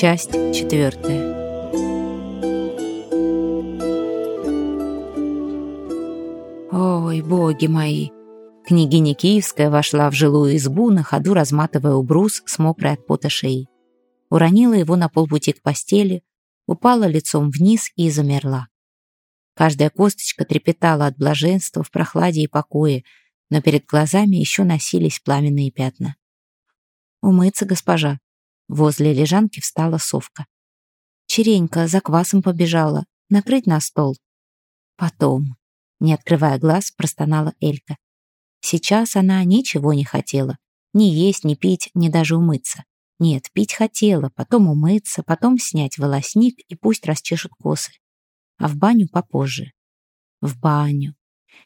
Часть четвертая. Ой, боги мои! Княгиня Киевская вошла в жилую избу, на ходу разматывая убрус с мокрой от пота шеи. Уронила его на полпути к постели, упала лицом вниз и замерла. Каждая косточка трепетала от блаженства в прохладе и покое, но перед глазами еще носились пламенные пятна. «Умыться, госпожа!» Возле лежанки встала совка. «Черенька за квасом побежала. Накрыть на стол?» «Потом», — не открывая глаз, простонала Элька. Сейчас она ничего не хотела. Ни есть, ни пить, ни даже умыться. Нет, пить хотела, потом умыться, потом снять волосник и пусть расчешут косы. А в баню попозже. В баню.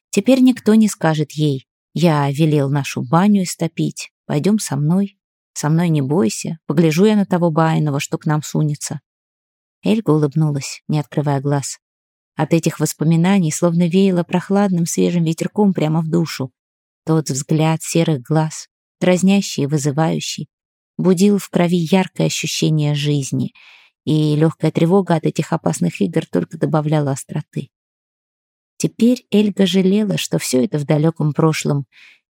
Теперь никто не скажет ей, я велел нашу баню истопить, пойдем со мной. Со мной не бойся, погляжу я на того Баинова, что к нам сунется. Эльга улыбнулась, не открывая глаз. От этих воспоминаний словно веяло прохладным свежим ветерком прямо в душу. Тот взгляд серых глаз, дразнящий и вызывающий, будил в крови яркое ощущение жизни, и легкая тревога от этих опасных игр только добавляла остроты. Теперь Эльга жалела, что все это в далеком прошлом,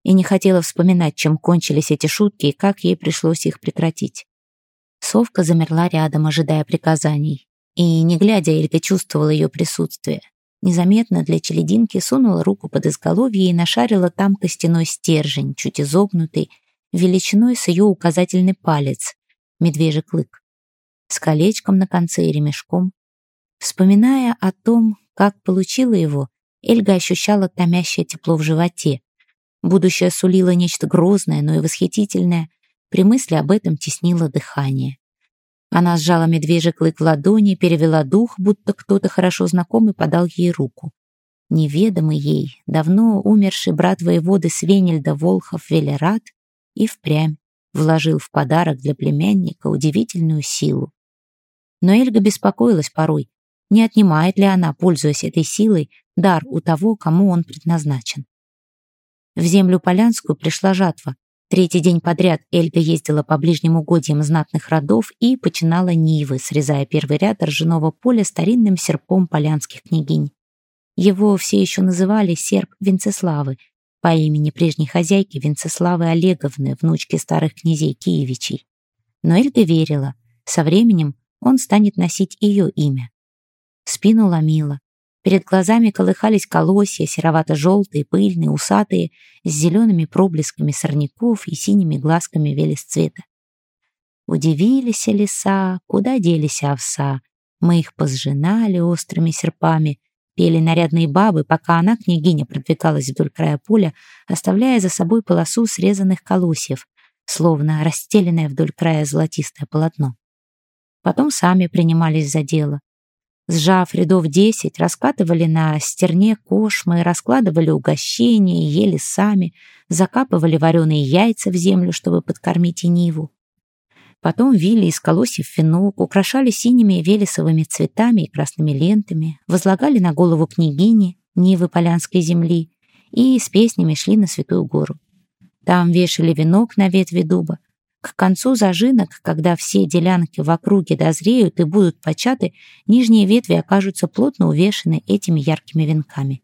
и не хотела вспоминать, чем кончились эти шутки и как ей пришлось их прекратить. Совка замерла рядом, ожидая приказаний. И, не глядя, Эльга чувствовала ее присутствие. Незаметно для челединки сунула руку под изголовье и нашарила там костяной стержень, чуть изогнутый, величиной с ее указательный палец, медвежий клык, с колечком на конце и ремешком. Вспоминая о том, как получила его, Эльга ощущала томящее тепло в животе. Будущее сулило нечто грозное, но и восхитительное. При мысли об этом теснило дыхание. Она сжала медвежий клык в ладони, перевела дух, будто кто-то хорошо знакомый подал ей руку. Неведомый ей, давно умерший брат воеводы Свенельда Волхов Велерат и впрямь вложил в подарок для племянника удивительную силу. Но Эльга беспокоилась порой, не отнимает ли она, пользуясь этой силой, дар у того, кому он предназначен. В землю Полянскую пришла жатва. Третий день подряд Эльга ездила по ближним угодьям знатных родов и починала нивы, срезая первый ряд ржаного поля старинным серпом полянских княгинь. Его все еще называли серп Венцеславы, по имени прежней хозяйки Венцеславы Олеговны, внучки старых князей Киевичей. Но Эльга верила, со временем он станет носить ее имя. Спину ломила. Перед глазами колыхались колосья, серовато-желтые, пыльные, усатые, с зелеными проблесками сорняков и синими глазками велесцвета. Удивились леса, куда делись овса. Мы их позжинали острыми серпами, пели нарядные бабы, пока она, княгиня, продвигалась вдоль края поля, оставляя за собой полосу срезанных колосьев, словно расстеленное вдоль края золотистое полотно. Потом сами принимались за дело. Сжав рядов десять, раскатывали на стерне кошмы, раскладывали угощения, ели сами, закапывали вареные яйца в землю, чтобы подкормить и ниву. Потом вили из колосьев финок, украшали синими велесовыми цветами и красными лентами, возлагали на голову княгини, Нивы Полянской земли, и с песнями шли на Святую Гору. Там вешали венок на ветви дуба. К концу зажинок, когда все делянки в округе дозреют и будут початы, нижние ветви окажутся плотно увешаны этими яркими венками.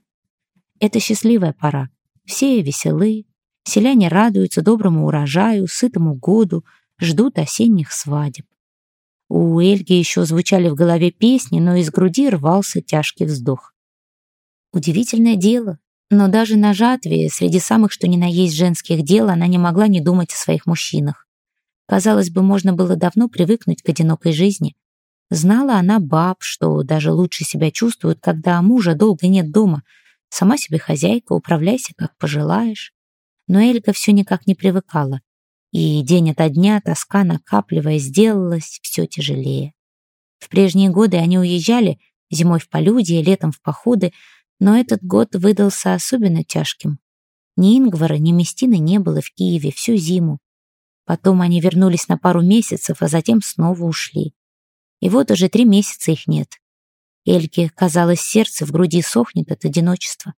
Это счастливая пора. Все веселы, селяне радуются доброму урожаю, сытому году, ждут осенних свадеб. У Эльги еще звучали в голове песни, но из груди рвался тяжкий вздох. Удивительное дело, но даже на жатве, среди самых что ни на есть женских дел, она не могла не думать о своих мужчинах. Казалось бы, можно было давно привыкнуть к одинокой жизни. Знала она баб, что даже лучше себя чувствуют, когда мужа долго нет дома. Сама себе хозяйка, управляйся, как пожелаешь. Но Эльга все никак не привыкала и день ото дня тоска, накапливая, сделалась все тяжелее. В прежние годы они уезжали, зимой в полюдье, летом в походы, но этот год выдался особенно тяжким. Ни Ингвара, ни Местины не было в Киеве всю зиму. Потом они вернулись на пару месяцев, а затем снова ушли. И вот уже три месяца их нет. Эльке, казалось, сердце в груди сохнет от одиночества.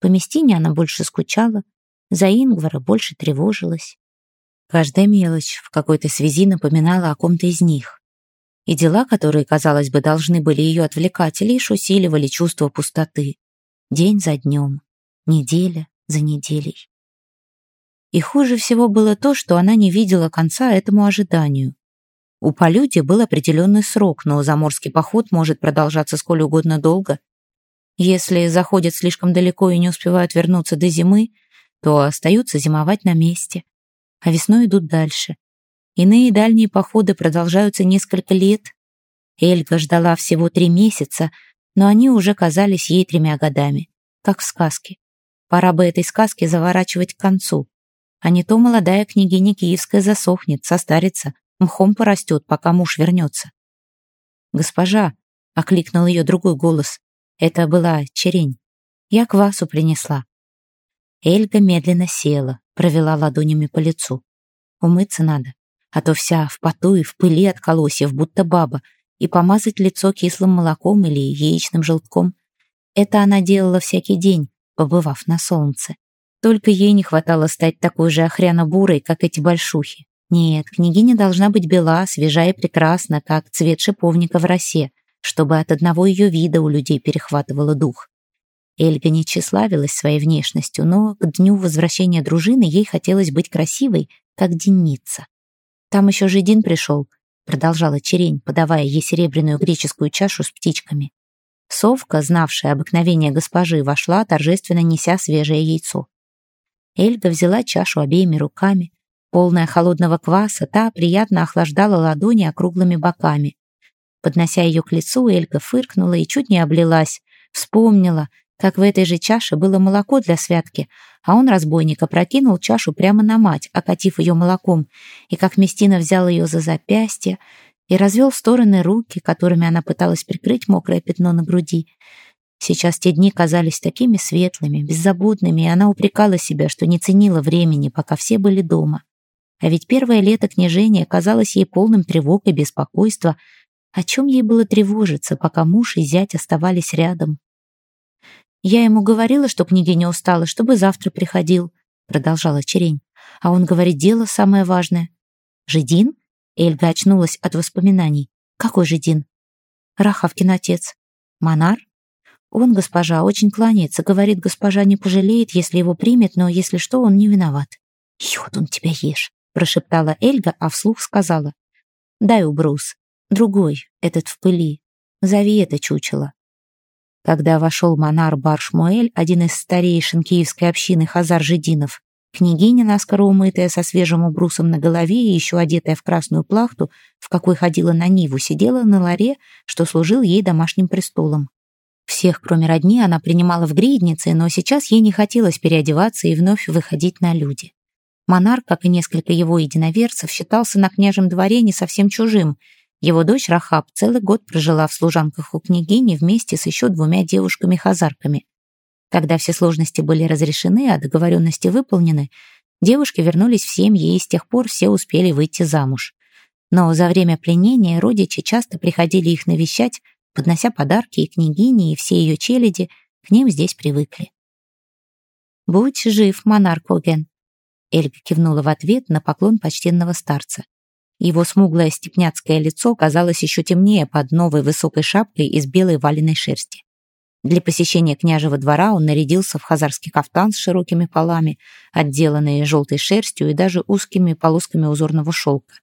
По Местине она больше скучала, за Ингвара больше тревожилась. Каждая мелочь в какой-то связи напоминала о ком-то из них. И дела, которые, казалось бы, должны были ее отвлекать, лишь усиливали чувство пустоты. День за днем, неделя за неделей. И хуже всего было то, что она не видела конца этому ожиданию. У полюди был определенный срок, но заморский поход может продолжаться сколь угодно долго. Если заходят слишком далеко и не успевают вернуться до зимы, то остаются зимовать на месте, а весной идут дальше. Иные дальние походы продолжаются несколько лет. Эльга ждала всего три месяца, но они уже казались ей тремя годами, как в сказке. Пора бы этой сказке заворачивать к концу. А не то молодая княгиня Киевская засохнет, состарится, мхом порастет, пока муж вернется. «Госпожа», — окликнул ее другой голос, — это была черень. «Я квасу принесла». Эльга медленно села, провела ладонями по лицу. Умыться надо, а то вся в поту и в пыли от колосьев, будто баба, и помазать лицо кислым молоком или яичным желтком. Это она делала всякий день, побывав на солнце. Только ей не хватало стать такой же охряно-бурой, как эти большухи. Нет, княгиня должна быть бела, свежа и прекрасна, как цвет шиповника в росе, чтобы от одного ее вида у людей перехватывало дух. Эльга не тщеславилась своей внешностью, но к дню возвращения дружины ей хотелось быть красивой, как денница. «Там еще Жидин пришел», — продолжала Черень, подавая ей серебряную греческую чашу с птичками. Совка, знавшая обыкновение госпожи, вошла, торжественно неся свежее яйцо. Эльга взяла чашу обеими руками. Полная холодного кваса, та приятно охлаждала ладони округлыми боками. Поднося ее к лицу, Эльга фыркнула и чуть не облилась. Вспомнила, как в этой же чаше было молоко для святки, а он, разбойник, опрокинул чашу прямо на мать, окатив ее молоком, и как Местина взял ее за запястье и развел в стороны руки, которыми она пыталась прикрыть мокрое пятно на груди. Сейчас те дни казались такими светлыми, беззаботными, и она упрекала себя, что не ценила времени, пока все были дома. А ведь первое лето княжения казалось ей полным тревог и беспокойства. О чем ей было тревожиться, пока муж и зять оставались рядом? «Я ему говорила, что княгиня устала, чтобы завтра приходил», — продолжала Черень. «А он говорит, дело самое важное». «Жидин?» — Эльга очнулась от воспоминаний. «Какой Жидин?» «Рахавкин отец». «Монар?» «Он, госпожа, очень кланяется. Говорит, госпожа не пожалеет, если его примет, но если что, он не виноват». «Йод он тебя ешь», — прошептала Эльга, а вслух сказала. «Дай убрус. Другой, этот в пыли. Зови это чучело». Когда вошел монар Баршмуэль, один из старейшин киевской общины Хазар-Жидинов, княгиня, наскоро умытая со свежим убрусом на голове и еще одетая в красную плахту, в какой ходила на Ниву, сидела на ларе, что служил ей домашним престолом. Всех, кроме родни, она принимала в гриднице, но сейчас ей не хотелось переодеваться и вновь выходить на люди. Монарх, как и несколько его единоверцев, считался на княжем дворе не совсем чужим — его дочь Рахаб целый год прожила в служанках у княгини вместе с еще двумя девушками-хазарками. Когда все сложности были разрешены, а договоренности выполнены, девушки вернулись в семьи, и с тех пор все успели выйти замуж. Но за время пленения родичи часто приходили их навещать, поднося подарки, и княгине, и все ее челяди к ним здесь привыкли. «Будь жив, монарх Оген!» Эльга кивнула в ответ на поклон почтенного старца. Его смуглое степняцкое лицо казалось еще темнее под новой высокой шапкой из белой валеной шерсти. Для посещения княжего двора он нарядился в хазарский кафтан с широкими полами, отделанные желтой шерстью и даже узкими полосками узорного шелка.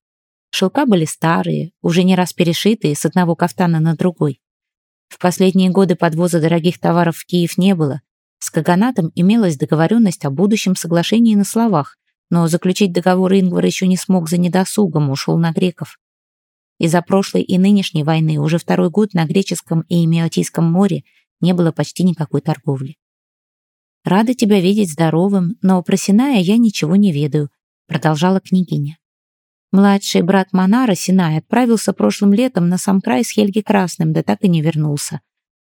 Шелка были старые, уже не раз перешитые с одного кафтана на другой. В последние годы подвоза дорогих товаров в Киев не было. С Каганатом имелась договоренность о будущем соглашении на словах, но заключить договор Ингвар еще не смог за недосугом, ушел на греков. Из-за прошлой и нынешней войны уже второй год на Греческом и Эмиотийском море не было почти никакой торговли. «Рада тебя видеть здоровым, но про Синая я ничего не ведаю», продолжала княгиня. Младший брат Монара, Синай, отправился прошлым летом на сам край с Хельги Красным, да так и не вернулся.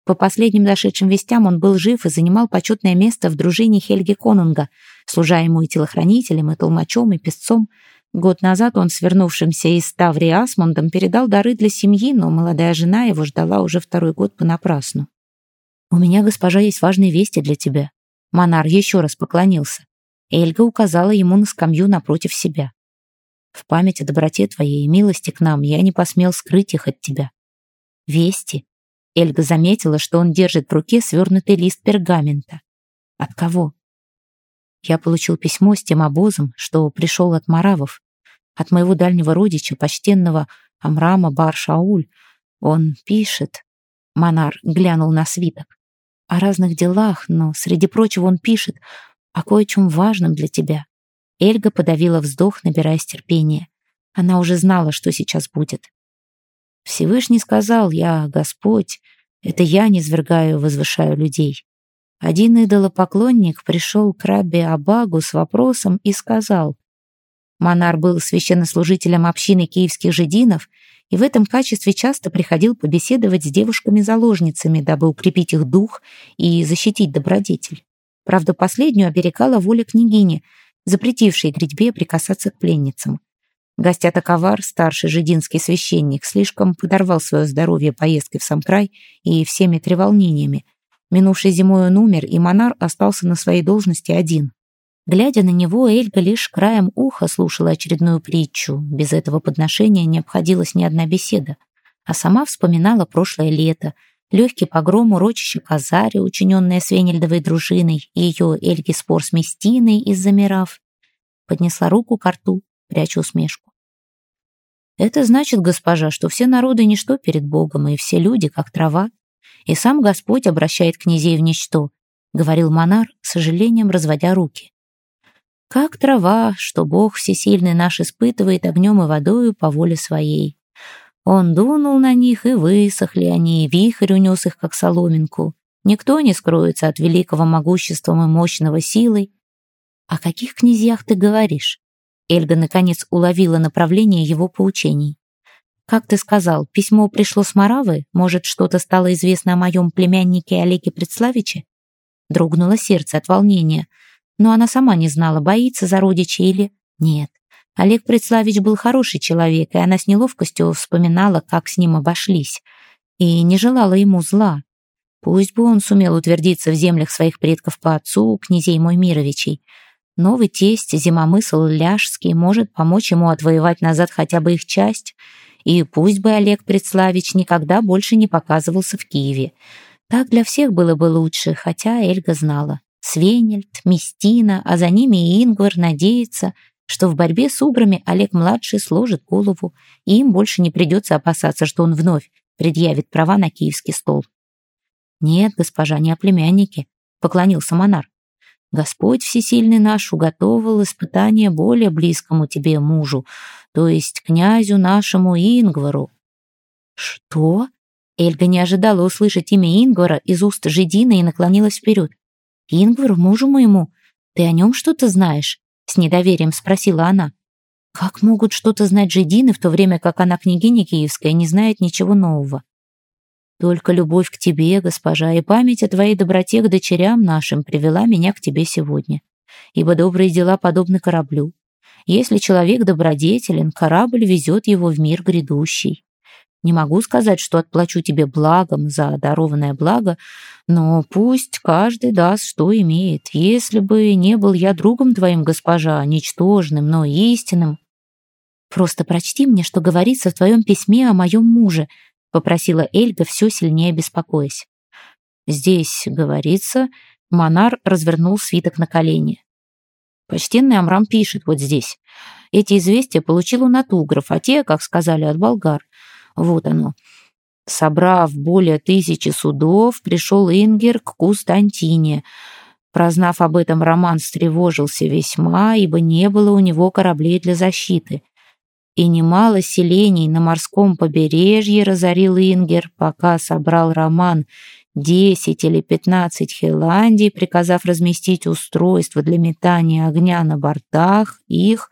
По последним дошедшим вестям он был жив и занимал почетное место в дружине Хельги Конунга, служа ему и телохранителем, и толмачом, и песцом. Год назад он, свернувшимся из Ставри Асмондом, передал дары для семьи, но молодая жена его ждала уже второй год понапрасну. «У меня, госпожа, есть важные вести для тебя». Монар еще раз поклонился. Эльга указала ему на скамью напротив себя. В память о доброте твоей и милости к нам я не посмел скрыть их от тебя. Вести. Эльга заметила, что он держит в руке свернутый лист пергамента. От кого? Я получил письмо с тем обозом, что пришел от Маравов, от моего дальнего родича, почтенного Амрама Бар-Шауль. Он пишет. Монар глянул на свиток. О разных делах, но, среди прочего, он пишет о кое-чем важном для тебя. Эльга подавила вздох, набираясь терпения. Она уже знала, что сейчас будет. Всевышний сказал, я Господь, это я низвергаю, возвышаю людей. Один идолопоклонник пришел к рабе Абагу с вопросом и сказал, Монар был священнослужителем общины киевских жидинов и в этом качестве часто приходил побеседовать с девушками-заложницами, дабы укрепить их дух и защитить добродетель. Правда, последнюю оберегала воля княгини, запретившей грядьбе прикасаться к пленницам. Гостята Ковар, старший жидинский священник, слишком подорвал свое здоровье поездкой в сам край и всеми треволнениями. Минувшей зимой он умер, и монар остался на своей должности один. Глядя на него, Эльга лишь краем уха слушала очередную притчу. Без этого подношения не обходилась ни одна беседа. А сама вспоминала прошлое лето, легкий погром урочища Казари, учиненное Свенельдовой дружиной, и ее Эльги спор с Местиной из-за мирав. Поднесла руку к рту, пряча усмешку. Это значит, госпожа, что все народы ничто перед Богом, и все люди, как трава. И сам Господь обращает князей в ничто, говорил монар, с сожалением разводя руки. Как трава, что Бог всесильный наш испытывает огнем и водою по воле своей. Он дунул на них, и высохли они, и вихрь унес их, как соломинку. Никто не скроется от великого могуществом и мощного силой. О каких князьях ты говоришь? Эльга, наконец, уловила направление его поучений. «Как ты сказал, письмо пришло с Маравы? Может, что-то стало известно о моем племяннике Олеге Предславиче?» Дрогнуло сердце от волнения. Но она сама не знала, боится за родича или... Нет. Олег Предславич был хороший человек, и она с неловкостью вспоминала, как с ним обошлись. И не желала ему зла. Пусть бы он сумел утвердиться в землях своих предков по отцу, князей Моймировичей. Новый тесть, зимомысл Ляжский, может помочь ему отвоевать назад хотя бы их часть. И пусть бы Олег Предславич никогда больше не показывался в Киеве. Так для всех было бы лучше, хотя Эльга знала. Свенельд, Местина, а за ними и Ингвар надеется, что в борьбе с Убрами Олег-младший сложит голову, и им больше не придется опасаться, что он вновь предъявит права на киевский стол. «Нет, госпожа, не о племяннике», — поклонился монарх. Господь Всесильный наш уготовил испытание более близкому тебе мужу, то есть князю нашему Ингвару». «Что?» Эльга не ожидала услышать имя Ингвара из уст Жидина и наклонилась вперед. «Ингвар, мужу моему, ты о нем что-то знаешь?» С недоверием спросила она. «Как могут что-то знать Жидины, в то время как она княгиня киевская не знает ничего нового?» Только любовь к тебе, госпожа, и память о твоей доброте к дочерям нашим привела меня к тебе сегодня. Ибо добрые дела подобны кораблю. Если человек добродетелен, корабль везет его в мир грядущий. Не могу сказать, что отплачу тебе благом за дарованное благо, но пусть каждый даст, что имеет. Если бы не был я другом твоим, госпожа, ничтожным, но истинным, Просто прочти мне, что говорится в твоем письме о моем муже, — попросила Эльга, все сильнее беспокоясь. «Здесь, говорится...» Монар развернул свиток на колени. Почтенный Амрам пишет вот здесь. Эти известия получил он от угров, а те, как сказали, от болгар. Вот оно. Собрав более тысячи судов, пришел Ингер к Кустантине. Прознав об этом, Роман встревожился весьма, ибо не было у него кораблей для защиты и немало селений на морском побережье разорил Ингер, пока собрал Роман десять или пятнадцать хеландий, приказав разместить устройства для метания огня на бортах, их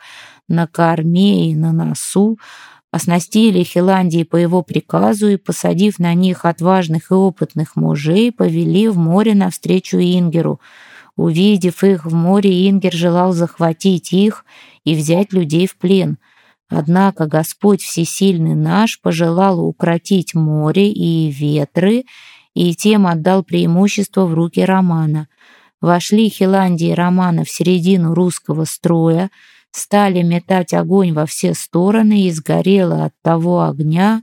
на корме и на носу, оснастили Хиландии по его приказу и, посадив на них отважных и опытных мужей, повели в море навстречу Ингеру. Увидев их в море, Ингер желал захватить их и взять людей в плен — Однако Господь Всесильный наш пожелал укротить море и ветры, и тем отдал преимущество в руки Романа. Вошли Хиландии Романа в середину русского строя, стали метать огонь во все стороны, и сгорело от того огня.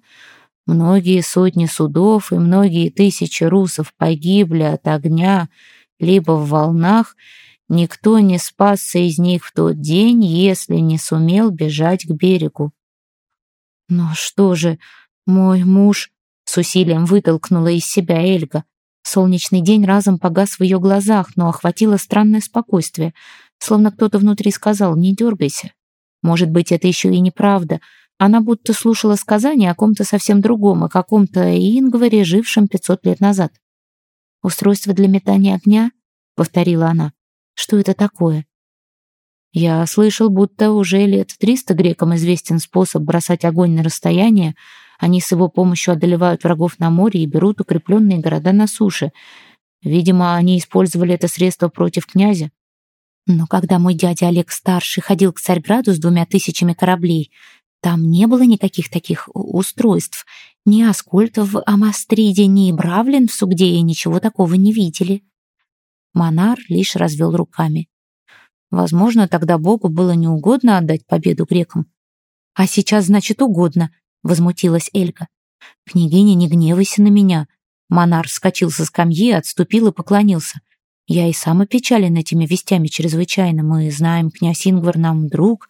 Многие сотни судов и многие тысячи русов погибли от огня, либо в волнах. Никто не спасся из них в тот день, если не сумел бежать к берегу. «Но что же, мой муж...» — с усилием вытолкнула из себя Эльга. Солнечный день разом погас в ее глазах, но охватило странное спокойствие, словно кто-то внутри сказал «не дергайся». Может быть, это еще и неправда. Она будто слушала сказания о ком-то совсем другом, о каком-то Ингваре, жившем 500 лет назад. «Устройство для метания огня?» — повторила она. «Что это такое?» Я слышал, будто уже лет триста грекам известен способ бросать огонь на расстояние. Они с его помощью одолевают врагов на море и берут укрепленные города на суше. Видимо, они использовали это средство против князя. Но когда мой дядя Олег Старший ходил к Царьграду с двумя тысячами кораблей, там не было никаких таких устройств. Ни Аскольд в Амастриде, ни Бравлин в Сугдее ничего такого не видели. Монар лишь развел руками. Возможно, тогда Богу было неугодно отдать победу грекам. А сейчас, значит, угодно, возмутилась Эльга. Княгиня, не гневайся на меня. Монар вскочил со скамьи, отступил и поклонился. Я и сам опечален этими вестями чрезвычайно. Мы знаем, князь Ингвар нам друг,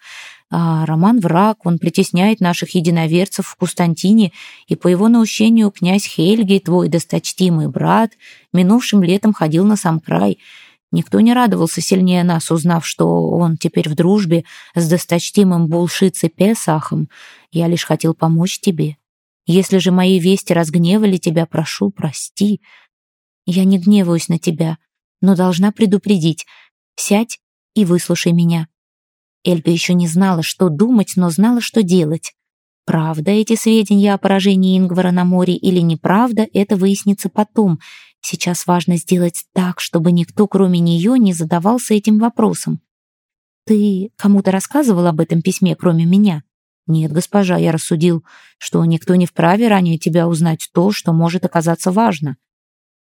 а Роман враг, он притесняет наших единоверцев в Кустантине, и по его наущению князь Хельги, твой досточтимый брат, минувшим летом ходил на сам край — Никто не радовался сильнее нас, узнав, что он теперь в дружбе с досточтимым Булшицей Песахом. Я лишь хотел помочь тебе. Если же мои вести разгневали тебя, прошу, прости. Я не гневаюсь на тебя, но должна предупредить. Сядь и выслушай меня. Эльга еще не знала, что думать, но знала, что делать. Правда эти сведения о поражении Ингвара на море или неправда, это выяснится потом. Сейчас важно сделать так, чтобы никто, кроме нее, не задавался этим вопросом. «Ты кому-то рассказывал об этом письме, кроме меня?» «Нет, госпожа, я рассудил, что никто не вправе ранее тебя узнать то, что может оказаться важно.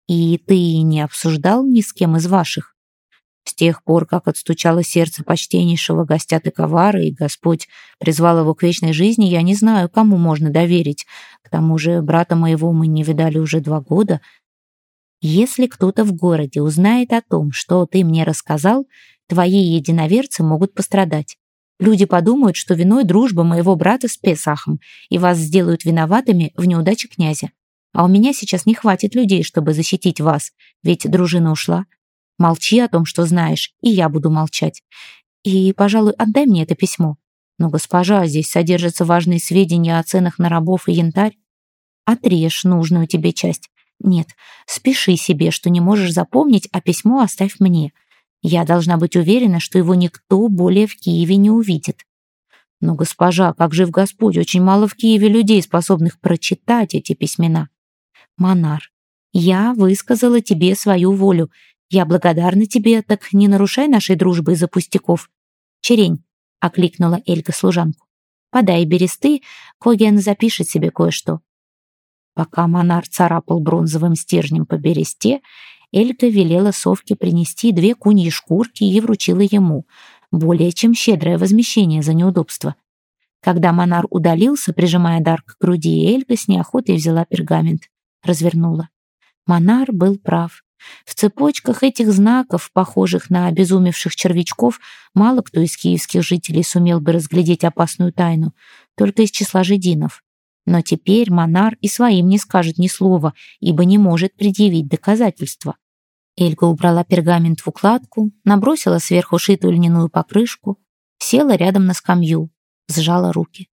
И ты не обсуждал ни с кем из ваших?» С тех пор, как отстучало сердце почтеннейшего гостя Тыковара, и Господь призвал его к вечной жизни, я не знаю, кому можно доверить. К тому же брата моего мы не видали уже два года, если кто-то в городе узнает о том, что ты мне рассказал, твои единоверцы могут пострадать. Люди подумают, что виной дружба моего брата с Песахом, и вас сделают виноватыми в неудаче князя. А у меня сейчас не хватит людей, чтобы защитить вас, ведь дружина ушла. Молчи о том, что знаешь, и я буду молчать. И, пожалуй, отдай мне это письмо. Но, госпожа, здесь содержатся важные сведения о ценах на рабов и янтарь. Отрежь нужную тебе часть. Нет, спеши себе, что не можешь запомнить, а письмо оставь мне. Я должна быть уверена, что его никто более в Киеве не увидит. Но, госпожа, как жив Господь, очень мало в Киеве людей, способных прочитать эти письмена. Монар, я высказала тебе свою волю. Я благодарна тебе, так не нарушай нашей дружбы из-за пустяков. Черень, — окликнула Эльга служанку. Подай бересты, Коген запишет себе кое-что. Пока монар царапал бронзовым стержнем по бересте, Эльга велела совке принести две куньи шкурки и вручила ему. Более чем щедрое возмещение за неудобство. Когда монар удалился, прижимая дар к груди, Эльга с неохотой взяла пергамент. Развернула. Монар был прав. В цепочках этих знаков, похожих на обезумевших червячков, мало кто из киевских жителей сумел бы разглядеть опасную тайну, только из числа жидинов. Но теперь Монар и своим не скажет ни слова, ибо не может предъявить доказательства. Эльга убрала пергамент в укладку, набросила сверху шитую льняную покрышку, села рядом на скамью, сжала руки.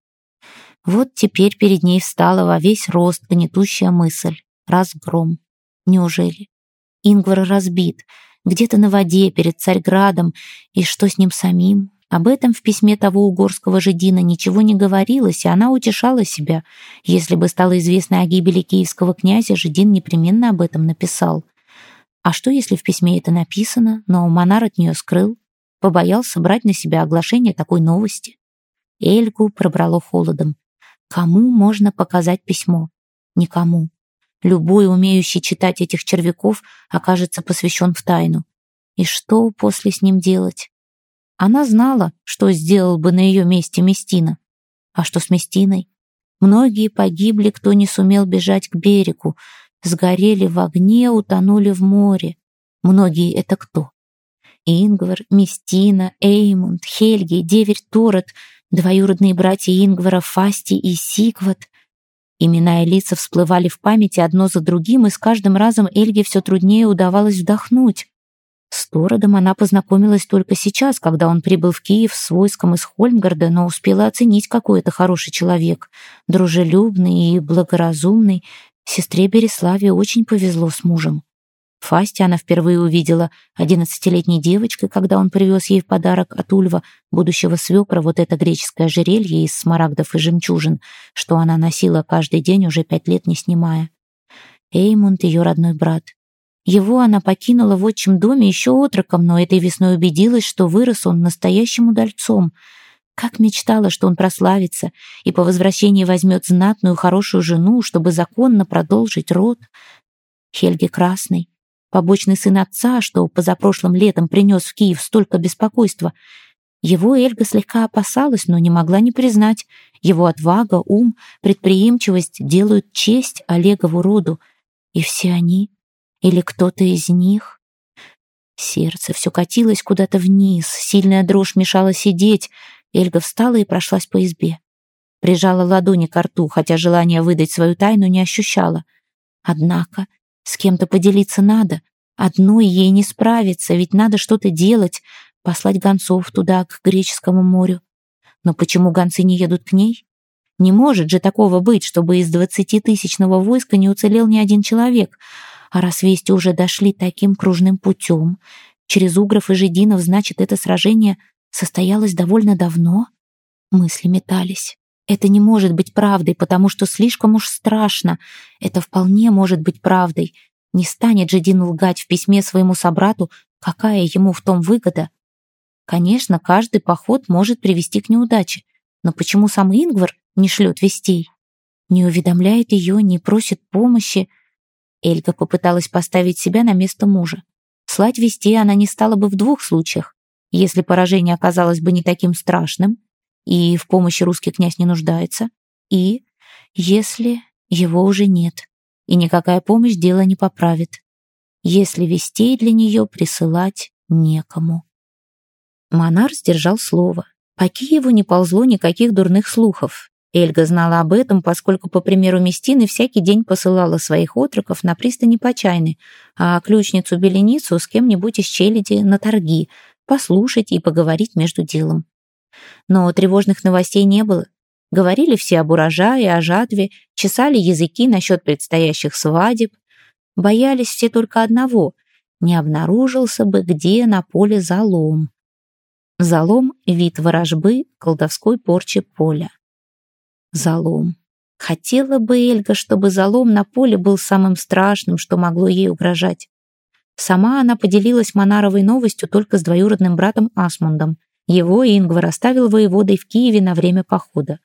Вот теперь перед ней встала во весь рост гнетущая мысль. Разгром. Неужели? Ингвар разбит, где-то на воде перед Царьградом, и что с ним самим? Об этом в письме того угорского жидина ничего не говорилось, и она утешала себя. Если бы стало известно о гибели киевского князя, жидин непременно об этом написал. А что, если в письме это написано, но монар от нее скрыл? Побоялся брать на себя оглашение такой новости? Эльгу пробрало холодом. Кому можно показать письмо? Никому. Любой, умеющий читать этих червяков, окажется посвящен в тайну. И что после с ним делать? Она знала, что сделал бы на ее месте Местина. А что с Местиной? Многие погибли, кто не сумел бежать к берегу, сгорели в огне, утонули в море. Многие — это кто? Ингвар, Местина, Эймунд, Хельги, Деверь Торет, двоюродные братья Ингвара Фасти и Сигват. Имена и лица всплывали в памяти одно за другим, и с каждым разом Эльге все труднее удавалось вдохнуть. С Тородом она познакомилась только сейчас, когда он прибыл в Киев с войском из Хольмгарда, но успела оценить, какой это хороший человек. Дружелюбный и благоразумный. Сестре Береславе очень повезло с мужем. Фасти она впервые увидела одиннадцатилетней девочкой, когда он привез ей в подарок от Ульва, будущего свекра, вот это греческое ожерелье из смарагдов и жемчужин, что она носила каждый день уже пять лет не снимая. Эймунд — ее родной брат. Его она покинула в отчим доме еще отроком, но этой весной убедилась, что вырос он настоящим удальцом. Как мечтала, что он прославится и по возвращении возьмет знатную хорошую жену, чтобы законно продолжить род. Хельги Красный, побочный сын отца, что позапрошлым летом принес в Киев столько беспокойства. Его Эльга слегка опасалась, но не могла не признать. Его отвага, ум, предприимчивость делают честь Олегову роду. И все они, или кто-то из них... Сердце все катилось куда-то вниз, сильная дрожь мешала сидеть. Эльга встала и прошлась по избе. Прижала ладони к рту, хотя желание выдать свою тайну не ощущала. Однако с кем-то поделиться надо. Одной ей не справиться, ведь надо что-то делать, послать гонцов туда, к греческому морю. Но почему гонцы не едут к ней? Не может же такого быть, чтобы из двадцатитысячного войска не уцелел ни один человек. А раз вести уже дошли таким кружным путем, через Угров и Жидинов, значит, это сражение состоялось довольно давно? Мысли метались. Это не может быть правдой, потому что слишком уж страшно. Это вполне может быть правдой. Не станет же Дин лгать в письме своему собрату, какая ему в том выгода. Конечно, каждый поход может привести к неудаче. Но почему сам Ингвар не шлет вестей? Не уведомляет ее, не просит помощи. Эльга попыталась поставить себя на место мужа. Слать вестей она не стала бы в двух случаях. Если поражение оказалось бы не таким страшным, и в помощи русский князь не нуждается, и если его уже нет, и никакая помощь дело не поправит, если вестей для нее присылать некому. Монар сдержал слово. По Киеву не ползло никаких дурных слухов. Эльга знала об этом, поскольку, по примеру Местины, всякий день посылала своих отроков на пристани Почайны, а ключницу-беленицу с кем-нибудь из челяди на торги, послушать и поговорить между делом. Но тревожных новостей не было. Говорили все об урожае, о жатве, чесали языки насчет предстоящих свадеб. Боялись все только одного — не обнаружился бы где на поле залом. Залом — вид ворожбы, колдовской порчи поля. Залом. Хотела бы Эльга, чтобы залом на поле был самым страшным, что могло ей угрожать. Сама она поделилась Монаровой новостью только с двоюродным братом Асмундом. Его Ингвар оставил воеводой в Киеве на время похода.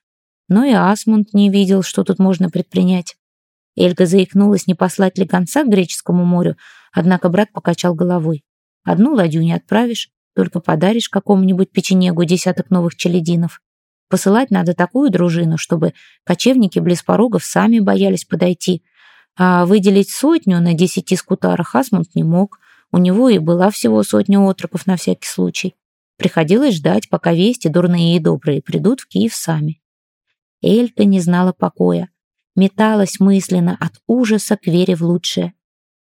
Но и Асмунд не видел, что тут можно предпринять. Эльга заикнулась, не послать ли гонца к греческому морю, однако брат покачал головой. Одну ладью не отправишь, только подаришь какому-нибудь печенегу десяток новых челядинов. Посылать надо такую дружину, чтобы кочевники близ порогов сами боялись подойти. А выделить сотню на десяти скутарах Асмунд не мог. У него и была всего сотня отроков на всякий случай. Приходилось ждать, пока вести, дурные и добрые, придут в Киев сами. Элька не знала покоя, металась мысленно от ужаса к вере в лучшее.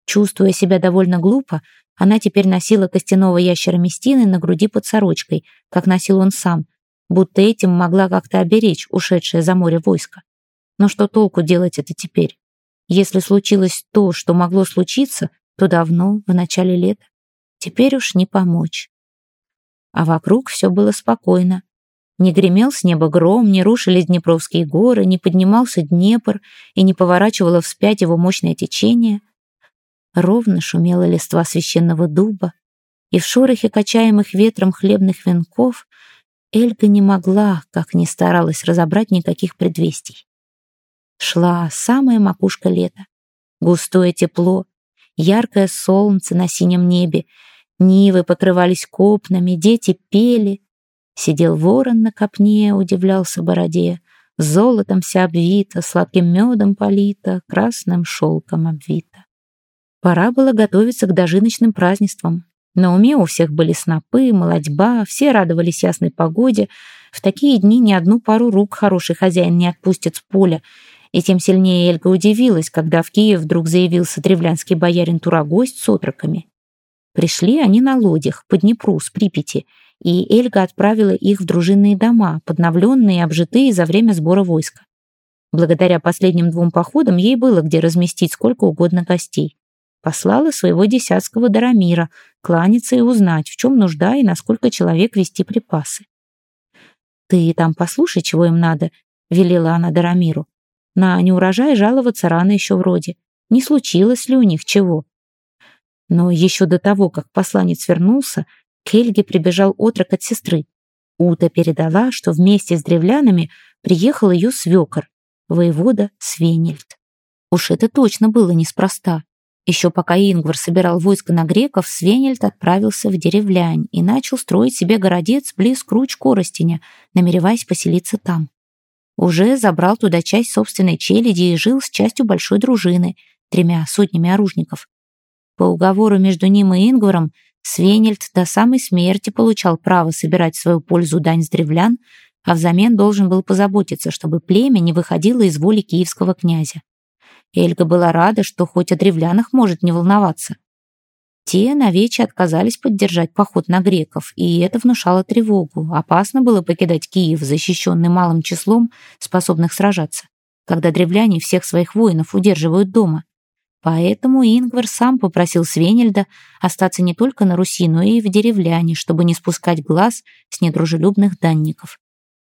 Чувствуя себя довольно глупо, она теперь носила костяного ящера Местины на груди под сорочкой, как носил он сам, будто этим могла как-то оберечь ушедшее за море войско. Но что толку делать это теперь? Если случилось то, что могло случиться, то давно, в начале лета. Теперь уж не помочь а вокруг все было спокойно. Не гремел с неба гром, не рушились Днепровские горы, не поднимался Днепр и не поворачивало вспять его мощное течение. Ровно шумела листва священного дуба, и в шорохе качаемых ветром хлебных венков Эльга не могла, как ни старалась, разобрать никаких предвестий. Шла самая макушка лета. Густое тепло, яркое солнце на синем небе, Нивы покрывались копнами, дети пели. Сидел ворон на копне, удивлялся бороде. Золотом вся обвита, сладким медом полита, красным шелком обвита. Пора было готовиться к дожиночным празднествам. На уме у всех были снопы, молодьба, все радовались ясной погоде. В такие дни ни одну пару рук хороший хозяин не отпустит с поля. И тем сильнее Эльга удивилась, когда в Киев вдруг заявился древлянский боярин Турагость с отроками. Пришли они на лодях по Днепру с Припяти, и Эльга отправила их в дружинные дома, подновленные и обжитые за время сбора войска. Благодаря последним двум походам ей было где разместить сколько угодно гостей. Послала своего десятского Дарамира кланяться и узнать, в чем нужда и насколько человек вести припасы. «Ты там послушай, чего им надо», — велела она Дарамиру. «На неурожай жаловаться рано еще вроде. Не случилось ли у них чего?» Но еще до того, как посланец вернулся, к Эльге прибежал отрок от сестры. Ута передала, что вместе с древлянами приехал ее свекор, воевода Свенельд. Уж это точно было неспроста. Еще пока Ингвар собирал войско на греков, Свенельд отправился в деревлянь и начал строить себе городец близ Круч Коростеня, намереваясь поселиться там. Уже забрал туда часть собственной челяди и жил с частью большой дружины, тремя сотнями оружников. По уговору между ним и Ингваром Свенельд до самой смерти получал право собирать свою пользу дань с древлян, а взамен должен был позаботиться, чтобы племя не выходило из воли киевского князя. Эльга была рада, что хоть о древлянах может не волноваться. Те навече отказались поддержать поход на греков, и это внушало тревогу. Опасно было покидать Киев, защищенный малым числом способных сражаться, когда древляне всех своих воинов удерживают дома. Поэтому Ингвар сам попросил Свенельда остаться не только на Руси, но и в деревляне, чтобы не спускать глаз с недружелюбных данников.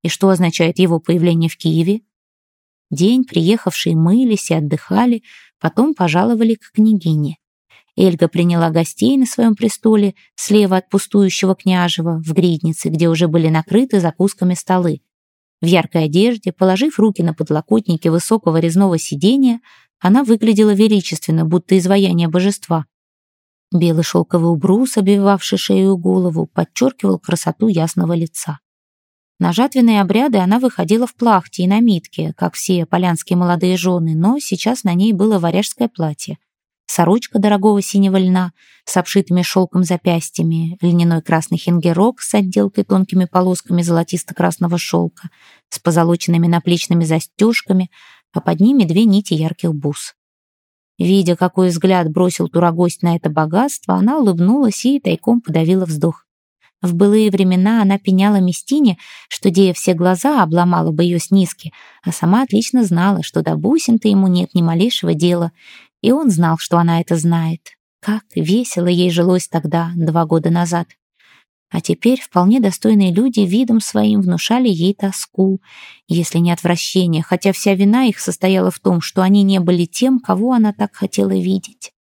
И что означает его появление в Киеве? День приехавшие мылись и отдыхали, потом пожаловали к княгине. Эльга приняла гостей на своем престоле слева от пустующего княжева в гриднице, где уже были накрыты закусками столы. В яркой одежде, положив руки на подлокотники высокого резного сидения, она выглядела величественно, будто изваяние божества. Белый шелковый убрус, обвивавший шею и голову, подчеркивал красоту ясного лица. На жатвенные обряды она выходила в плахте и на митке, как все полянские молодые жены, но сейчас на ней было варяжское платье. Сорочка дорогого синего льна с обшитыми шелком запястьями, льняной красный хингерок с отделкой тонкими полосками золотисто-красного шелка, с позолоченными наплечными застежками, а под ними две нити ярких бус. Видя, какой взгляд бросил турагость на это богатство, она улыбнулась и тайком подавила вздох. В былые времена она пеняла Местине, что, дея все глаза, обломала бы ее снизки, а сама отлично знала, что до бусин-то ему нет ни малейшего дела, и он знал, что она это знает. Как весело ей жилось тогда, два года назад. А теперь вполне достойные люди видом своим внушали ей тоску, если не отвращение, хотя вся вина их состояла в том, что они не были тем, кого она так хотела видеть.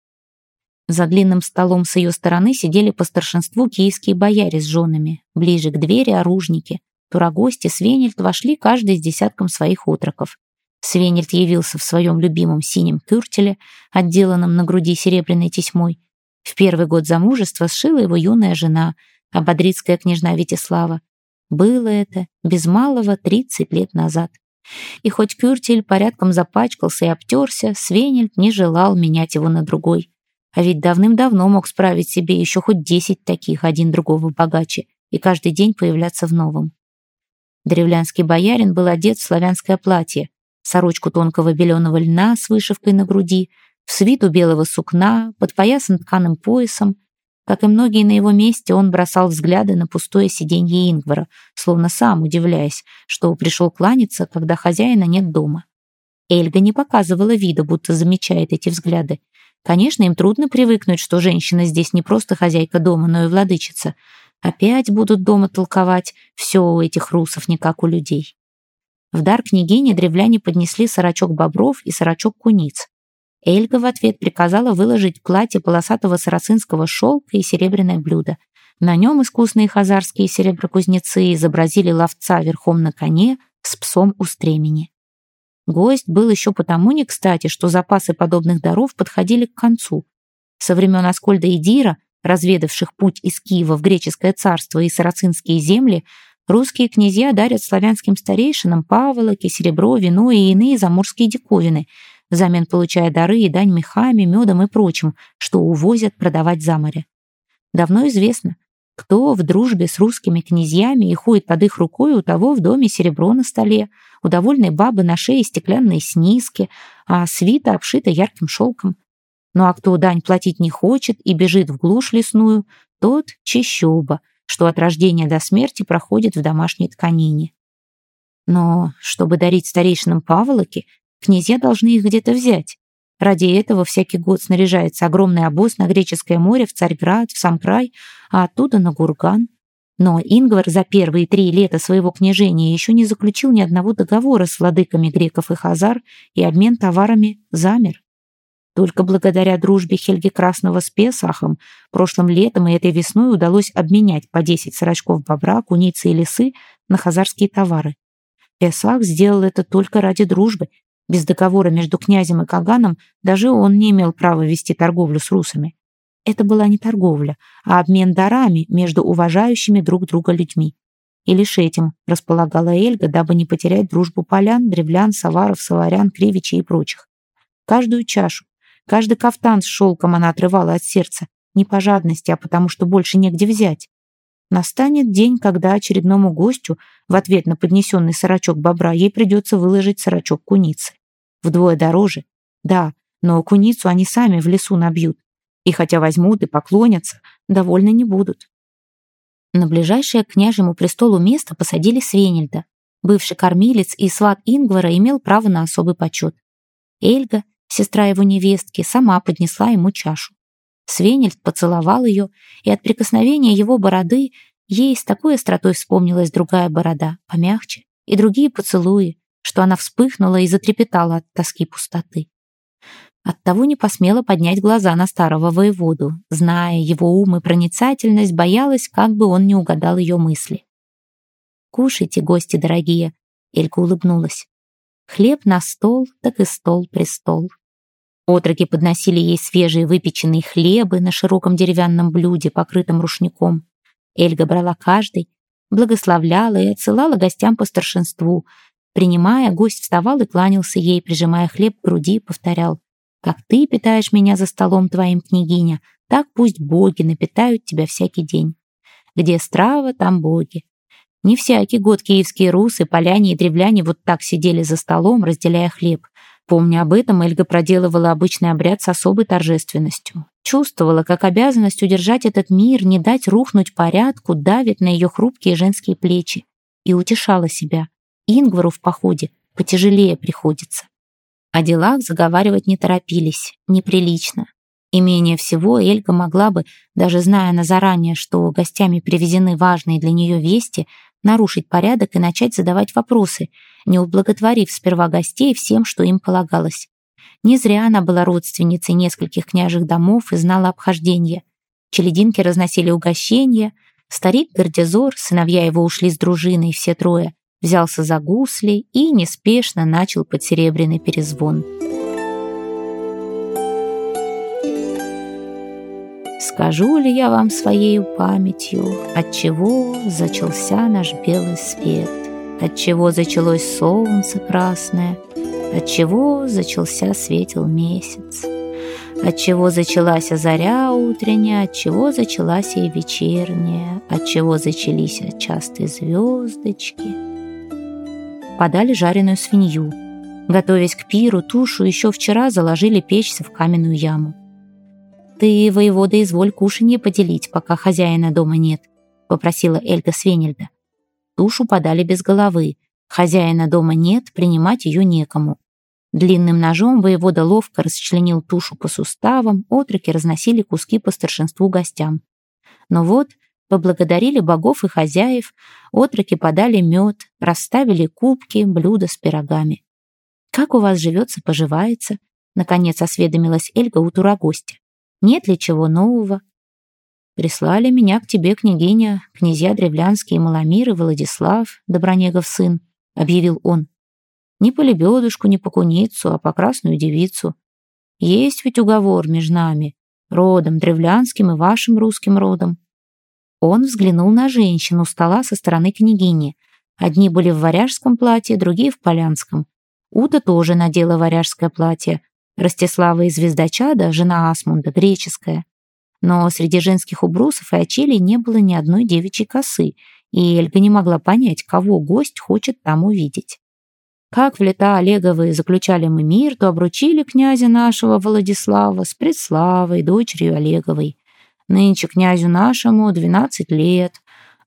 За длинным столом с ее стороны сидели по старшинству киевские бояре с женами. Ближе к двери оружники. Турагость и Свенельд вошли каждый с десятком своих отроков. Свенельд явился в своем любимом синем кюртеле, отделанном на груди серебряной тесьмой. В первый год замужества сшила его юная жена — ободрицкая княжна Витислава. Было это без малого тридцать лет назад. И хоть Кюртель порядком запачкался и обтерся, Свенельд не желал менять его на другой. А ведь давным-давно мог справить себе еще хоть десять таких, один другого богаче, и каждый день появляться в новом. Древлянский боярин был одет в славянское платье, сорочку тонкого беленого льна с вышивкой на груди, в свиту белого сукна, подпоясан тканым поясом, как и многие на его месте, он бросал взгляды на пустое сиденье Ингвара, словно сам удивляясь, что пришел кланяться, когда хозяина нет дома. Эльга не показывала вида, будто замечает эти взгляды. Конечно, им трудно привыкнуть, что женщина здесь не просто хозяйка дома, но и владычица. Опять будут дома толковать, все у этих русов не как у людей. В дар княгине древляне поднесли сорочок бобров и сорочок куниц. Эльга в ответ приказала выложить платье полосатого сарацинского шелка и серебряное блюдо. На нем искусные хазарские сереброкузнецы изобразили ловца верхом на коне с псом у стремени. Гость был еще потому не кстати, что запасы подобных даров подходили к концу. Со времен Аскольда и Дира разведавших путь из Киева в греческое царство и сарацинские земли, русские князья дарят славянским старейшинам паволоки, серебро, вино и иные заморские диковины, взамен получая дары и дань мехами, медом и прочим, что увозят продавать за море. Давно известно, кто в дружбе с русскими князьями и ходит под их рукой, у того в доме серебро на столе, у довольной бабы на шее стеклянные снизки, а свита обшита ярким шелком. Ну а кто дань платить не хочет и бежит в глушь лесную, тот чищоба, что от рождения до смерти проходит в домашней тканине. Но чтобы дарить старейшинам паволоки, князья должны их где-то взять. Ради этого всякий год снаряжается огромный обоз на Греческое море, в Царьград, в сам край, а оттуда на Гурган. Но Ингвар за первые три лета своего княжения еще не заключил ни одного договора с владыками греков и хазар, и обмен товарами замер. Только благодаря дружбе Хельги Красного с Песахом прошлым летом и этой весной удалось обменять по 10 сорочков бобра, куницы и лисы на хазарские товары. Песах сделал это только ради дружбы, без договора между князем и Каганом даже он не имел права вести торговлю с русами. Это была не торговля, а обмен дарами между уважающими друг друга людьми. И лишь этим располагала Эльга, дабы не потерять дружбу полян, древлян, саваров, саварян, кривичей и прочих. Каждую чашу, каждый кафтан с шелком она отрывала от сердца, не по жадности, а потому что больше негде взять. Настанет день, когда очередному гостю в ответ на поднесенный сорочок бобра ей придется выложить сорочок куницы. Вдвое дороже. Да, но куницу они сами в лесу набьют. И хотя возьмут и поклонятся, довольны не будут. На ближайшее к княжьему престолу место посадили Свенельда. Бывший кормилец и сват Ингвара имел право на особый почет. Эльга, сестра его невестки, сама поднесла ему чашу. Свенельд поцеловал ее, и от прикосновения его бороды ей с такой остротой вспомнилась другая борода, помягче, и другие поцелуи, что она вспыхнула и затрепетала от тоски пустоты. Оттого не посмела поднять глаза на старого воеводу, зная его ум и проницательность, боялась, как бы он не угадал ее мысли. «Кушайте, гости дорогие», — Элька улыбнулась. «Хлеб на стол, так и стол престол». Отроки подносили ей свежие выпеченные хлебы на широком деревянном блюде, покрытом рушником. Эльга брала каждый, благословляла и отсылала гостям по старшинству. Принимая, гость вставал и кланялся ей, прижимая хлеб к груди, повторял «Как ты питаешь меня за столом твоим, княгиня, так пусть боги напитают тебя всякий день. Где страва, там боги». Не всякий год киевские русы, поляне и древляне вот так сидели за столом, разделяя хлеб. Помня об этом, Эльга проделывала обычный обряд с особой торжественностью. Чувствовала, как обязанность удержать этот мир, не дать рухнуть порядку, давит на ее хрупкие женские плечи. И утешала себя. Ингвару в походе потяжелее приходится. О делах заговаривать не торопились, неприлично. И менее всего Эльга могла бы, даже зная на заранее, что гостями привезены важные для нее вести, нарушить порядок и начать задавать вопросы, не ублаготворив сперва гостей всем, что им полагалось. Не зря она была родственницей нескольких княжих домов и знала обхождение. Челединки разносили угощения, старик Гордезор, сыновья его ушли с дружиной, все трое, взялся за гусли и неспешно начал под серебряный перезвон. Скажу ли я вам своей памятью, от чего зачался наш белый свет, от чего зачалось солнце красное, от чего зачался светил месяц, от чего зачалась заря утренняя, от чего зачалась и вечерняя, от чего зачались частые звездочки. Подали жареную свинью. Готовясь к пиру, тушу еще вчера заложили печься в каменную яму. «Ты, воевода, изволь кушанье поделить, пока хозяина дома нет», — попросила Эльга Свенельда. Тушу подали без головы. Хозяина дома нет, принимать ее некому. Длинным ножом воевода ловко расчленил тушу по суставам, отроки разносили куски по старшинству гостям. Но вот поблагодарили богов и хозяев, отроки подали мед, расставили кубки, блюда с пирогами. «Как у вас живется-поживается?» — наконец осведомилась Эльга у турагостя. Нет ли чего нового? Прислали меня к тебе, княгиня, князья Древлянские, Маломир и Владислав, Добронегов сын, объявил он. Не по лебедушку, не по куницу, а по красную девицу. Есть ведь уговор между нами. Родом древлянским и вашим русским родом. Он взглянул на женщину у стола со стороны княгини. Одни были в варяжском платье, другие в полянском. Уда тоже надела варяжское платье. Ростислава из Звездочада, жена Асмунда, греческая. Но среди женских убрусов и очелей не было ни одной девичьей косы, и Эльга не могла понять, кого гость хочет там увидеть. Как в лета Олеговы заключали мы мир, то обручили князя нашего Владислава с предславой, дочерью Олеговой. Нынче князю нашему двенадцать лет.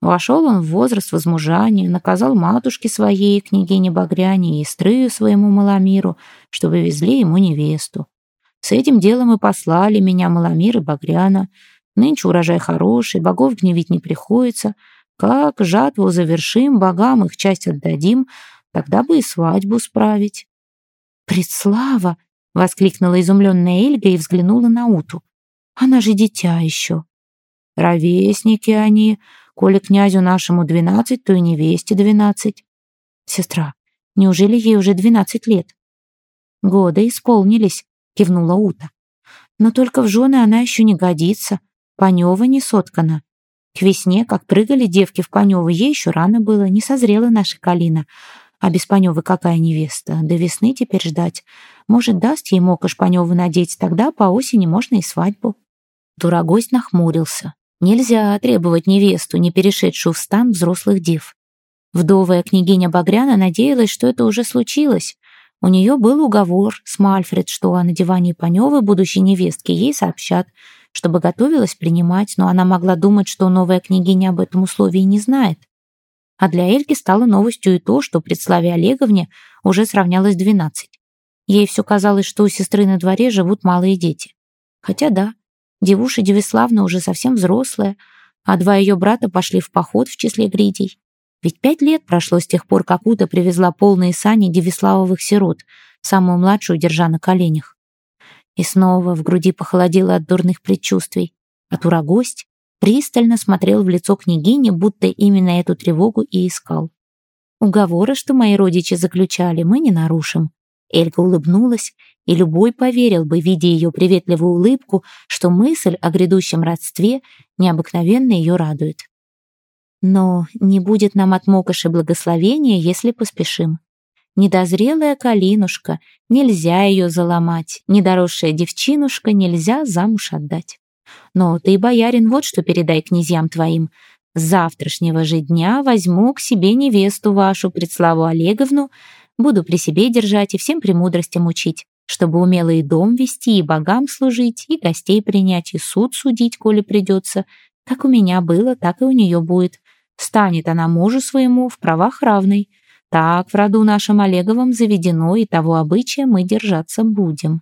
Вошел он в возраст возмужания, наказал матушке своей, княгине Багряне и строю своему Маломиру, чтобы везли ему невесту. С этим делом и послали меня Маломир и Багряна. Нынче урожай хороший, богов гневить не приходится. Как жатву завершим, богам их часть отдадим — Тогда бы и свадьбу справить. «Предслава!» — воскликнула изумленная Эльга и взглянула на Уту. «Она же дитя еще». «Ровесники они. Коли князю нашему двенадцать, то и невесте двенадцать». «Сестра, неужели ей уже двенадцать лет?» «Годы исполнились», — кивнула Ута. «Но только в жены она еще не годится. Панева не соткана. К весне, как прыгали девки в Паневу, ей еще рано было, не созрела наша Калина. А без Паневы какая невеста? До весны теперь ждать. Может, даст ей мокош Паневу надеть, тогда по осени можно и свадьбу. Турагость нахмурился. Нельзя требовать невесту, не перешедшую в стан взрослых дев. Вдовая княгиня Багряна надеялась, что это уже случилось. У нее был уговор с Мальфред, что о надевании Паневы будущей невестки ей сообщат, чтобы готовилась принимать, но она могла думать, что новая княгиня об этом условии не знает. А для Эльки стало новостью и то, что при Славе Олеговне уже сравнялось двенадцать. Ей все казалось, что у сестры на дворе живут малые дети. Хотя да, девуша Девиславна уже совсем взрослая, а два ее брата пошли в поход в числе гридей. Ведь пять лет прошло с тех пор, как Ута привезла полные сани Девиславовых сирот, самую младшую держа на коленях. И снова в груди похолодело от дурных предчувствий. А турагость пристально смотрел в лицо княгини, будто именно эту тревогу и искал. «Уговоры, что мои родичи заключали, мы не нарушим». Эльга улыбнулась, и любой поверил бы, видя ее приветливую улыбку, что мысль о грядущем родстве необыкновенно ее радует. Но не будет нам от Мокоши благословения, если поспешим. Недозрелая калинушка, нельзя ее заломать, недоросшая девчинушка нельзя замуж отдать. Но ты, боярин, вот что передай князьям твоим. С завтрашнего же дня возьму к себе невесту вашу, предславу Олеговну, буду при себе держать и всем премудростям учить, чтобы умела и дом вести, и богам служить, и гостей принять, и суд судить, коли придется. Как у меня было, так и у нее будет. Станет она мужу своему в правах равной. Так в роду нашем Олеговом заведено, и того обычая мы держаться будем.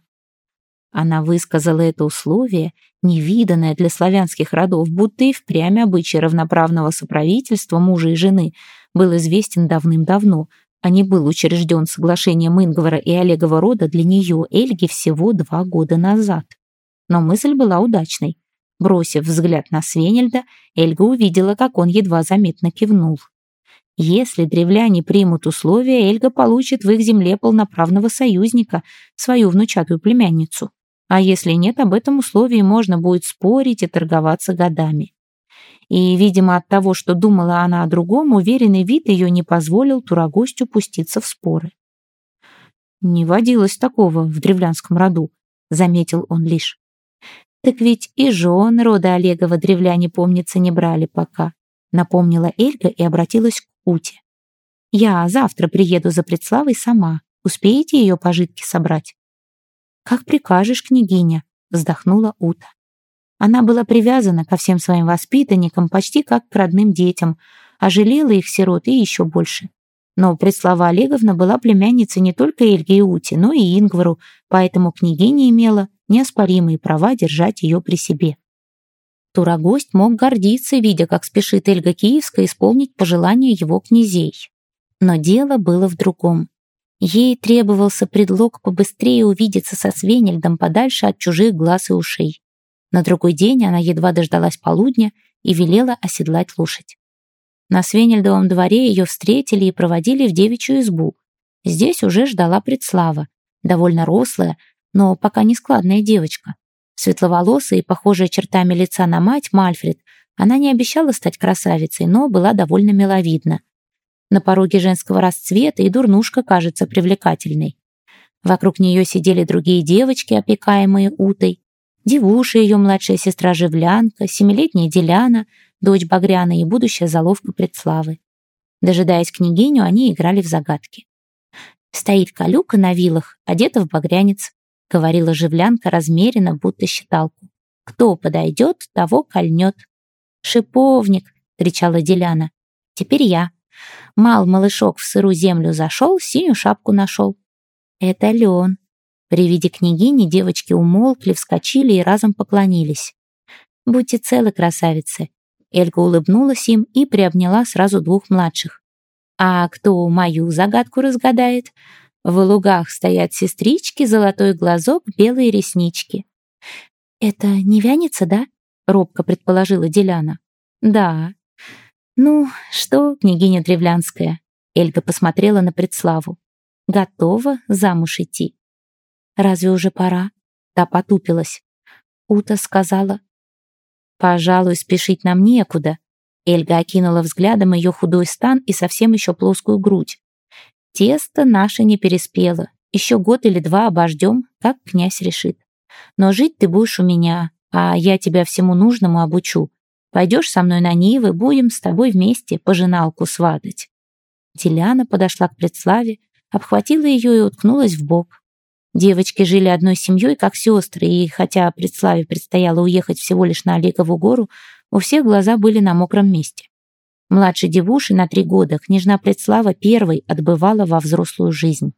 Она высказала это условие, невиданное для славянских родов, будто и впрямь обычай равноправного соправительства мужа и жены был известен давным-давно, а не был учрежден соглашением Ингвара и Олегова рода для нее, Эльги, всего два года назад. Но мысль была удачной. Бросив взгляд на Свенельда, Эльга увидела, как он едва заметно кивнул. Если древляне примут условия, Эльга получит в их земле полноправного союзника, свою внучатую племянницу. А если нет, об этом условии можно будет спорить и торговаться годами. И, видимо, от того, что думала она о другом, уверенный вид ее не позволил турагостю пуститься в споры. «Не водилось такого в древлянском роду», — заметил он лишь. «Так ведь и жен рода Олегова древляне, помнится, не брали пока», — напомнила Эльга и обратилась к Уте. «Я завтра приеду за предславой сама. Успеете ее пожитки собрать?» «Как прикажешь, княгиня», — вздохнула Ута. Она была привязана ко всем своим воспитанникам почти как к родным детям, а жалела их сирот и еще больше. Но Преслава Олеговна была племянницей не только Эльги и Ути, но и Ингвару, поэтому княгиня имела неоспоримые права держать ее при себе. Турагость мог гордиться, видя, как спешит Эльга Киевская исполнить пожелания его князей. Но дело было в другом. Ей требовался предлог побыстрее увидеться со Свенельдом подальше от чужих глаз и ушей. На другой день она едва дождалась полудня и велела оседлать лошадь. На Свенельдовом дворе ее встретили и проводили в девичью избу. Здесь уже ждала предслава, довольно рослая, но пока не складная девочка. Светловолосая и похожая чертами лица на мать Мальфред, она не обещала стать красавицей, но была довольно миловидна. На пороге женского расцвета и дурнушка кажется привлекательной. Вокруг нее сидели другие девочки, опекаемые Утой. Девуша, ее младшая сестра Живлянка, семилетняя Деляна, дочь Багряна и будущая заловка Предславы. Дожидаясь княгиню, они играли в загадки. Стоит Калюка на вилах, одета в багрянец, — говорила живлянка размеренно, будто считалку. «Кто подойдет, того кольнет». «Шиповник!» — кричала Деляна. «Теперь я». Мал малышок в сырую землю зашел, синюю шапку нашел. «Это Леон». При виде княгини девочки умолкли, вскочили и разом поклонились. «Будьте целы, красавицы!» Эльга улыбнулась им и приобняла сразу двух младших. «А кто мою загадку разгадает?» В лугах стоят сестрички, золотой глазок, белые реснички. «Это не вянется, да?» — робко предположила Деляна. «Да». «Ну, что, княгиня Древлянская?» Эльга посмотрела на предславу. «Готова замуж идти?» «Разве уже пора?» Та потупилась. Ута сказала. «Пожалуй, спешить нам некуда». Эльга окинула взглядом ее худой стан и совсем еще плоскую грудь. Тесто наше не переспело. Еще год или два обождем, как князь решит. Но жить ты будешь у меня, а я тебя всему нужному обучу. Пойдешь со мной на Нивы, будем с тобой вместе пожиналку сватать». Деляна подошла к предславе, обхватила ее и уткнулась в бок. Девочки жили одной семьей, как сестры, и хотя предславе предстояло уехать всего лишь на Олегову гору, у всех глаза были на мокром месте. Младшей девуши на три года княжна Предслава первой отбывала во взрослую жизнь.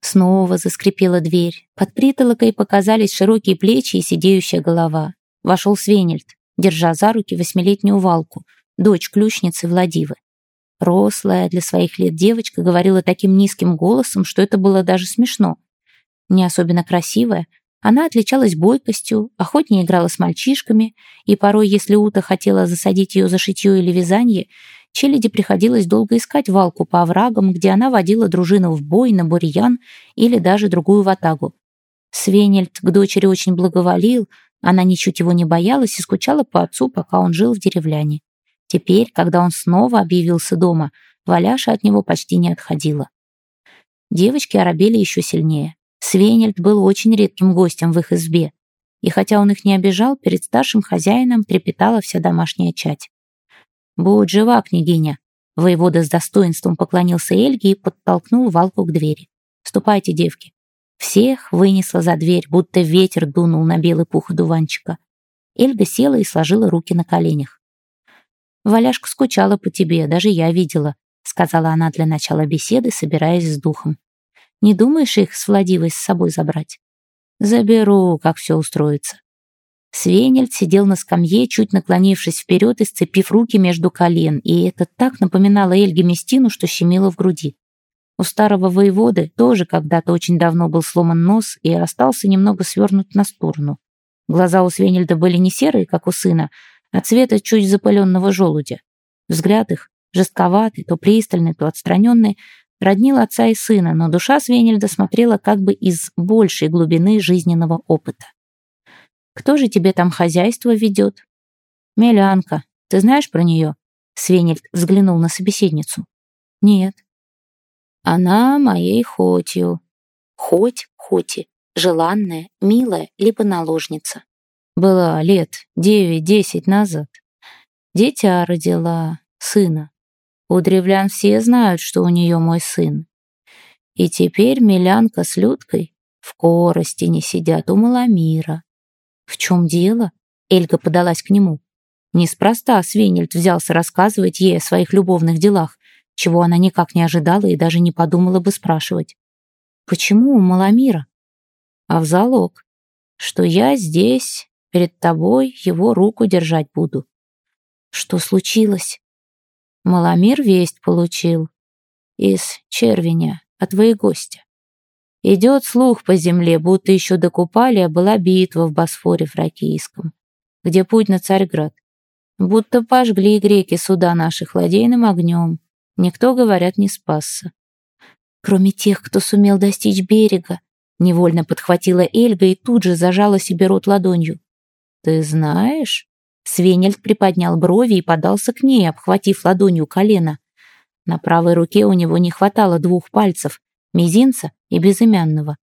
Снова заскрипела дверь. Под притолокой показались широкие плечи и сидеющая голова. Вошел Свенельд, держа за руки восьмилетнюю Валку, дочь ключницы Владивы. Рослая для своих лет девочка говорила таким низким голосом, что это было даже смешно. Не особенно красивая, она отличалась бойкостью, охотнее играла с мальчишками, и порой, если Ута хотела засадить ее за шитье или вязание, Челяди приходилось долго искать валку по оврагам, где она водила дружину в бой, на бурьян или даже другую ватагу. Свенельд к дочери очень благоволил, она ничуть его не боялась и скучала по отцу, пока он жил в деревляне. Теперь, когда он снова объявился дома, Валяша от него почти не отходила. Девочки оробели еще сильнее. Свенельд был очень редким гостем в их избе, и хотя он их не обижал, перед старшим хозяином трепетала вся домашняя чать. «Будь жива, княгиня!» Воевода с достоинством поклонился Эльге и подтолкнул Валку к двери. «Ступайте, девки!» Всех вынесла за дверь, будто ветер дунул на белый пух дуванчика. Эльга села и сложила руки на коленях. «Валяшка скучала по тебе, даже я видела», сказала она для начала беседы, собираясь с духом. Не думаешь их с Владивой с собой забрать? Заберу, как все устроится. Свенельд сидел на скамье, чуть наклонившись вперед и сцепив руки между колен, и это так напоминало Эльге Местину, что щемило в груди. У старого воеводы тоже когда-то очень давно был сломан нос и остался немного свернут на сторону. Глаза у Свенельда были не серые, как у сына, а цвета чуть запаленного желудя. Взгляд их, жестковатый, то пристальный, то отстраненный, роднил отца и сына, но душа Свенельда смотрела как бы из большей глубины жизненного опыта. «Кто же тебе там хозяйство ведет?» «Мелянка. Ты знаешь про нее?» Свенельд взглянул на собеседницу. «Нет». «Она моей хотью». «Хоть, хоти, желанная, милая, либо наложница». «Была лет девять-десять назад. Дитя родила, сына. У древлян все знают, что у нее мой сын. И теперь Милянка с Людкой в корости не сидят у Маломира. В чем дело? Эльга подалась к нему. Неспроста Свенельд взялся рассказывать ей о своих любовных делах, чего она никак не ожидала и даже не подумала бы спрашивать. Почему у Маломира? А в залог, что я здесь, перед тобой, его руку держать буду. Что случилось? Маломир весть получил. Из червеня, от твоей гостя. Идет слух по земле, будто еще до Купалия была битва в Босфоре Фракийском, где путь на Царьград. Будто пожгли греки суда наших ладейным огнем. Никто, говорят, не спасся. Кроме тех, кто сумел достичь берега, Невольно подхватила Эльга и тут же зажала себе рот ладонью. «Ты знаешь?» Свенельд приподнял брови и подался к ней, обхватив ладонью колено. На правой руке у него не хватало двух пальцев, мизинца и безымянного.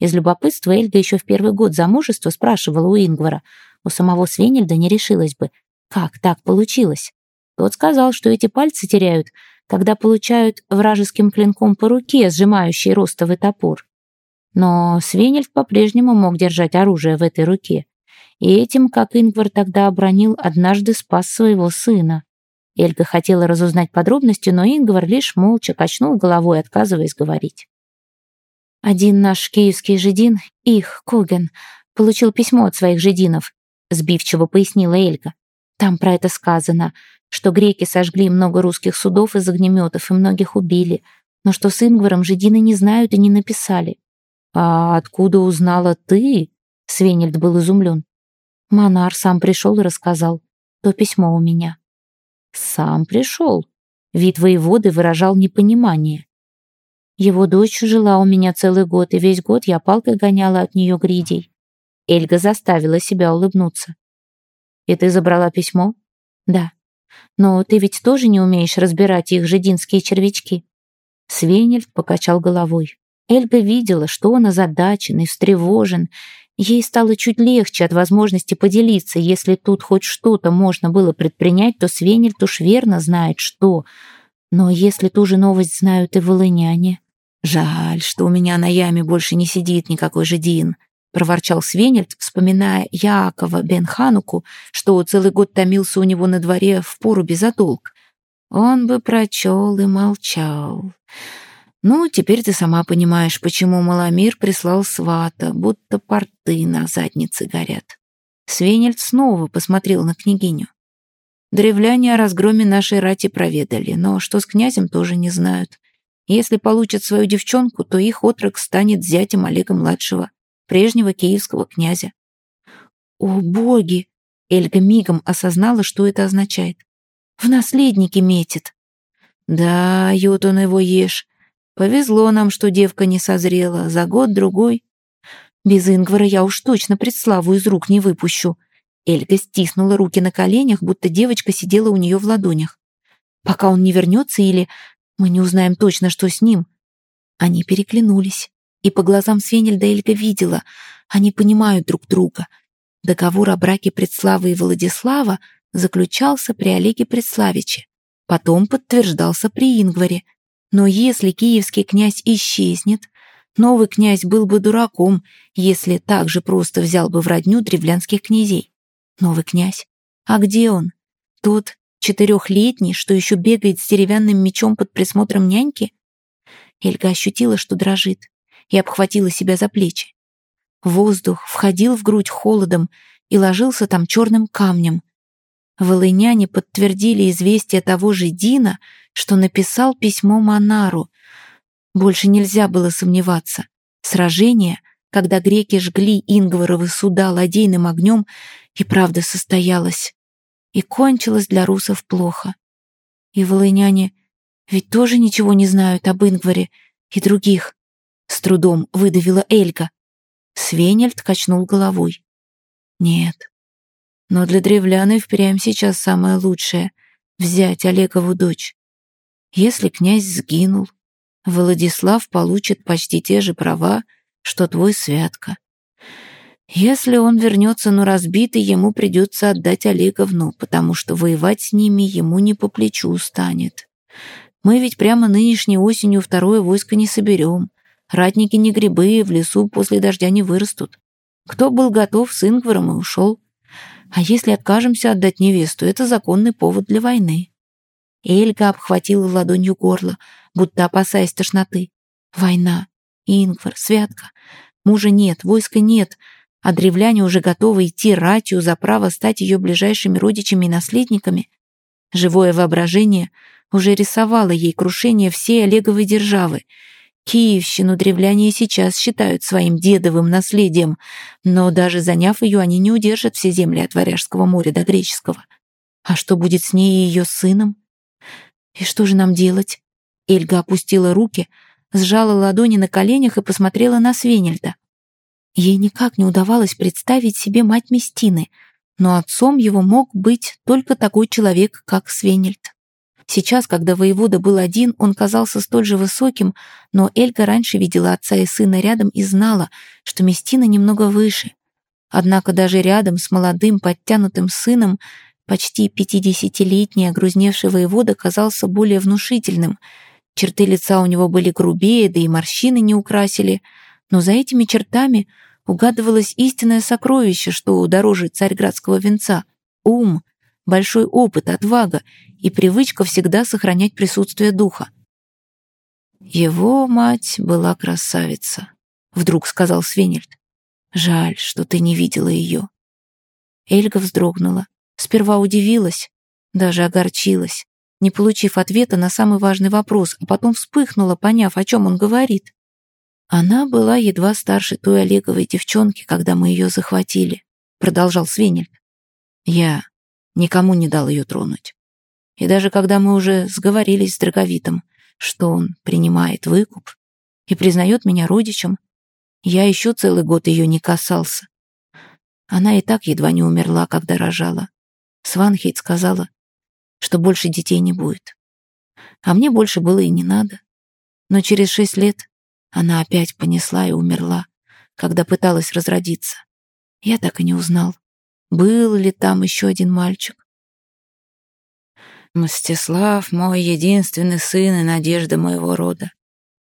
Из любопытства Эльга еще в первый год замужества спрашивала у Ингвара. У самого Свенельда не решилась бы, как так получилось. Тот сказал, что эти пальцы теряют, когда получают вражеским клинком по руке, сжимающий ростовый топор. Но Свенельд по-прежнему мог держать оружие в этой руке. И этим, как Ингвар тогда обронил, однажды спас своего сына. Эльга хотела разузнать подробности, но Ингвар лишь молча качнул головой, отказываясь говорить. Один наш киевский жидин, их, Коген, получил письмо от своих жидинов, сбивчиво пояснила Эльга. Там про это сказано, что греки сожгли много русских судов из огнеметов и многих убили, но что с Ингваром жидины не знают и не написали. «А откуда узнала ты?» Свенельд был изумлен. Монар сам пришел и рассказал. То письмо у меня. Сам пришел. Вид воеводы выражал непонимание. Его дочь жила у меня целый год, и весь год я палкой гоняла от нее гридей. Эльга заставила себя улыбнуться. «И ты забрала письмо?» «Да. Но ты ведь тоже не умеешь разбирать их жидинские червячки?» Свенельд покачал головой. Эльга видела, что он озадачен и встревожен. Ей стало чуть легче от возможности поделиться. Если тут хоть что-то можно было предпринять, то Свенельд уж верно знает, что. Но если ту же новость знают и волыняне... «Жаль, что у меня на яме больше не сидит никакой же Дин», — проворчал Свенельд, вспоминая Якова Бенхануку, что целый год томился у него на дворе в порубе за долг. Он бы прочел и молчал. Ну, теперь ты сама понимаешь, почему Маломир прислал свата, будто порты на заднице горят. Свенельд снова посмотрел на княгиню. Древляне о разгроме нашей рати проведали, но что с князем тоже не знают. Если получат свою девчонку, то их отрок станет зятем Олега-младшего, прежнего киевского князя. О, боги! Эльга мигом осознала, что это означает. В наследники метит. Да, Ютон его ешь. Повезло нам, что девка не созрела. За год-другой. Без Ингвара я уж точно предславу из рук не выпущу. Эльга стиснула руки на коленях, будто девочка сидела у нее в ладонях. Пока он не вернется или мы не узнаем точно, что с ним. Они переглянулись, и по глазам Свенельда Эльга видела, они понимают друг друга. Договор о браке Предславы и Владислава заключался при Олеге Предславиче, потом подтверждался при Ингваре, но если киевский князь исчезнет, новый князь был бы дураком, если так же просто взял бы в родню древлянских князей. Новый князь? А где он? Тот четырехлетний, что еще бегает с деревянным мечом под присмотром няньки? Эльга ощутила, что дрожит, и обхватила себя за плечи. Воздух входил в грудь холодом и ложился там черным камнем. Волыняне подтвердили известие того же Дина, что написал письмо Монару. Больше нельзя было сомневаться. Сражение, когда греки жгли Ингваровы суда ладейным огнем, и правда состоялось. И кончилось для русов плохо. И волыняне ведь тоже ничего не знают об Ингваре и других. С трудом выдавила Эльга. Свенельд качнул головой. Нет. Но для древлян и впрямь сейчас самое лучшее — взять Олегову дочь. Если князь сгинул, Владислав получит почти те же права, что твой Святка. Если он вернется, но разбитый, ему придется отдать Олеговну, потому что воевать с ними ему не по плечу станет. Мы ведь прямо нынешней осенью второе войско не соберем. Ратники не грибы, в лесу после дождя не вырастут. Кто был готов с Ингваром и ушел. А если откажемся отдать невесту, это законный повод для войны. Эльга обхватила ладонью горло, будто опасаясь тошноты. Война. Ингвар, Святка. Мужа нет, войска нет, а древляне уже готовы идти ратью за право стать ее ближайшими родичами и наследниками. Живое воображение уже рисовало ей крушение всей Олеговой державы. Киевщину древляне сейчас считают своим дедовым наследием, но даже заняв ее, они не удержат все земли от Варяжского моря до Греческого. А что будет с ней и ее сыном? И что же нам делать? Эльга опустила руки, сжала ладони на коленях и посмотрела на Свенельда. Ей никак не удавалось представить себе мать Местины, но отцом его мог быть только такой человек, как Свенельд. Сейчас, когда воевода был один, он казался столь же высоким, но Эльга раньше видела отца и сына рядом и знала, что Местина немного выше. Однако даже рядом с молодым, подтянутым сыном почти пятидесятилетний огрузневший воевода казался более внушительным. Черты лица у него были грубее, да и морщины не украсили, но за этими чертами угадывалось истинное сокровище, что дороже царьградского венца — ум, большой опыт, отвага и привычка всегда сохранять присутствие духа. «Его мать была красавица», — вдруг сказал Свенельд. «Жаль, что ты не видела ее». Эльга вздрогнула. Сперва удивилась, даже огорчилась, не получив ответа на самый важный вопрос, а потом вспыхнула, поняв, о чем он говорит. Она была едва старше той Олеговой девчонки, когда мы ее захватили, продолжал Свенельд. Я никому не дал ее тронуть. И даже когда мы уже сговорились с Драговитом, что он принимает выкуп и признает меня родичем, я еще целый год ее не касался. Она и так едва не умерла, когда рожала. Сванхейт сказала, что больше детей не будет. А мне больше было и не надо. Но через шесть лет она опять понесла и умерла, когда пыталась разродиться. Я так и не узнал, был ли там еще один мальчик. Мстислав — мой единственный сын и надежда моего рода.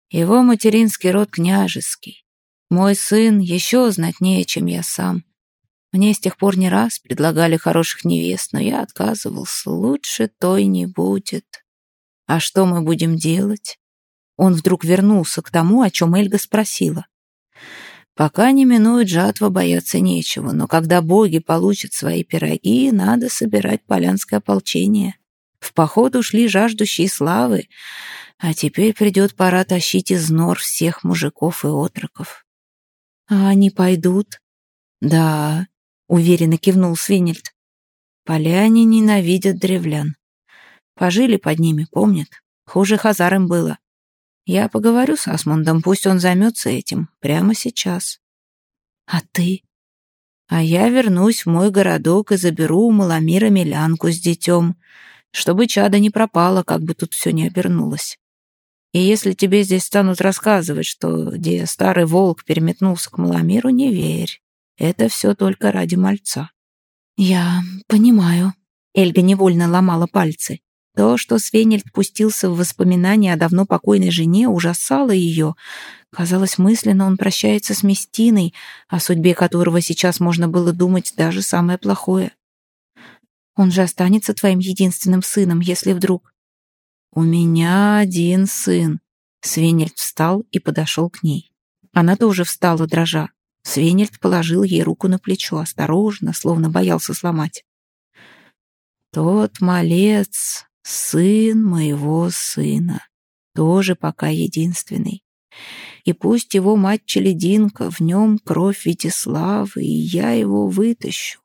Его материнский род княжеский. Мой сын еще знатнее, чем я сам. Мне с тех пор не раз предлагали хороших невест, но я отказывался. Лучше той не будет. А что мы будем делать? Он вдруг вернулся к тому, о чем Эльга спросила. Пока не минует жатва, бояться нечего, но когда боги получат свои пироги, надо собирать полянское ополчение. В поход ушли жаждущие славы, а теперь придет пора тащить из нор всех мужиков и отроков. А они пойдут? Да, уверенно кивнул Свинельд. Поляне ненавидят древлян. Пожили под ними, помнят. Хуже хазарам было. Я поговорю с Асмундом, пусть он займется этим прямо сейчас. А ты? А я вернусь в мой городок и заберу у Маламира Милянку с детем чтобы чада не пропало, как бы тут все не обернулось. И если тебе здесь станут рассказывать, что где старый волк переметнулся к Маламиру, не верь. Это все только ради мальца. Я понимаю. Эльга невольно ломала пальцы. То, что Свенельд пустился в воспоминания о давно покойной жене, ужасало ее. Казалось, мысленно он прощается с Местиной, о судьбе которого сейчас можно было думать даже самое плохое. Он же останется твоим единственным сыном, если вдруг...» «У меня один сын». Свенельд встал и подошел к ней. Она тоже встала, дрожа. Свенельд положил ей руку на плечо, осторожно, словно боялся сломать. «Тот малец, сын моего сына, тоже пока единственный. И пусть его мать Челединка, в нем кровь Витиславы, и я его вытащу.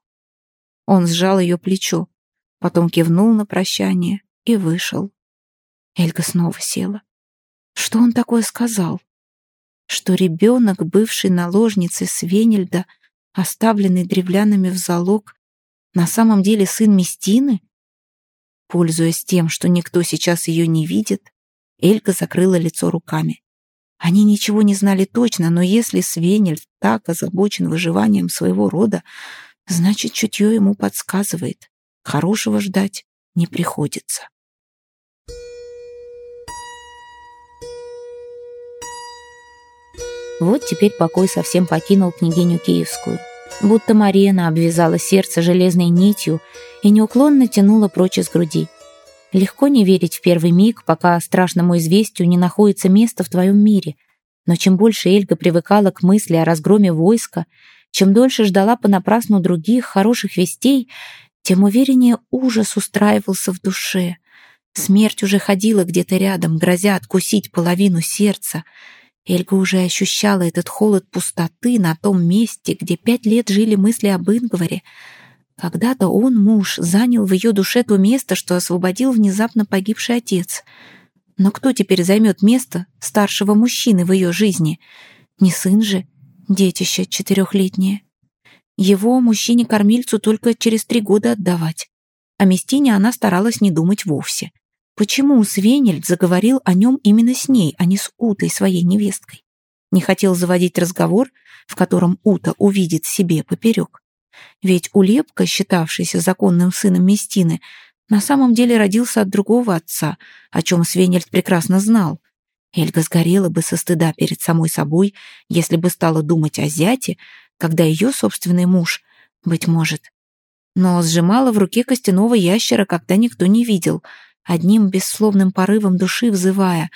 Он сжал ее плечо, потом кивнул на прощание и вышел. Эльга снова села. Что он такое сказал? Что ребенок, бывший наложницей Свенельда, оставленный древлянами в залог, на самом деле сын Местины? Пользуясь тем, что никто сейчас ее не видит, Эльга закрыла лицо руками. Они ничего не знали точно, но если Свенельд так озабочен выживанием своего рода, Значит, чутье ему подсказывает. Хорошего ждать не приходится. Вот теперь покой совсем покинул княгиню Киевскую. Будто Марена обвязала сердце железной нитью и неуклонно тянула прочь из груди. Легко не верить в первый миг, пока страшному известию не находится место в твоем мире. Но чем больше Эльга привыкала к мысли о разгроме войска, чем дольше ждала понапрасну других хороших вестей, тем увереннее ужас устраивался в душе. Смерть уже ходила где-то рядом, грозя откусить половину сердца. Эльга уже ощущала этот холод пустоты на том месте, где пять лет жили мысли об Ингваре. Когда-то он, муж, занял в ее душе то место, что освободил внезапно погибший отец. Но кто теперь займет место старшего мужчины в ее жизни? Не сын же, детище четырехлетнее. Его мужчине-кормильцу только через три года отдавать. О Местине она старалась не думать вовсе. Почему Свенельд заговорил о нем именно с ней, а не с Утой, своей невесткой? Не хотел заводить разговор, в котором Ута увидит себе поперек. Ведь Улепка, считавшийся законным сыном Местины, на самом деле родился от другого отца, о чем Свенельд прекрасно знал. Эльга сгорела бы со стыда перед самой собой, если бы стала думать о зяте, когда ее собственный муж, быть может. Но сжимала в руке костяного ящера, когда никто не видел, одним бессловным порывом души взывая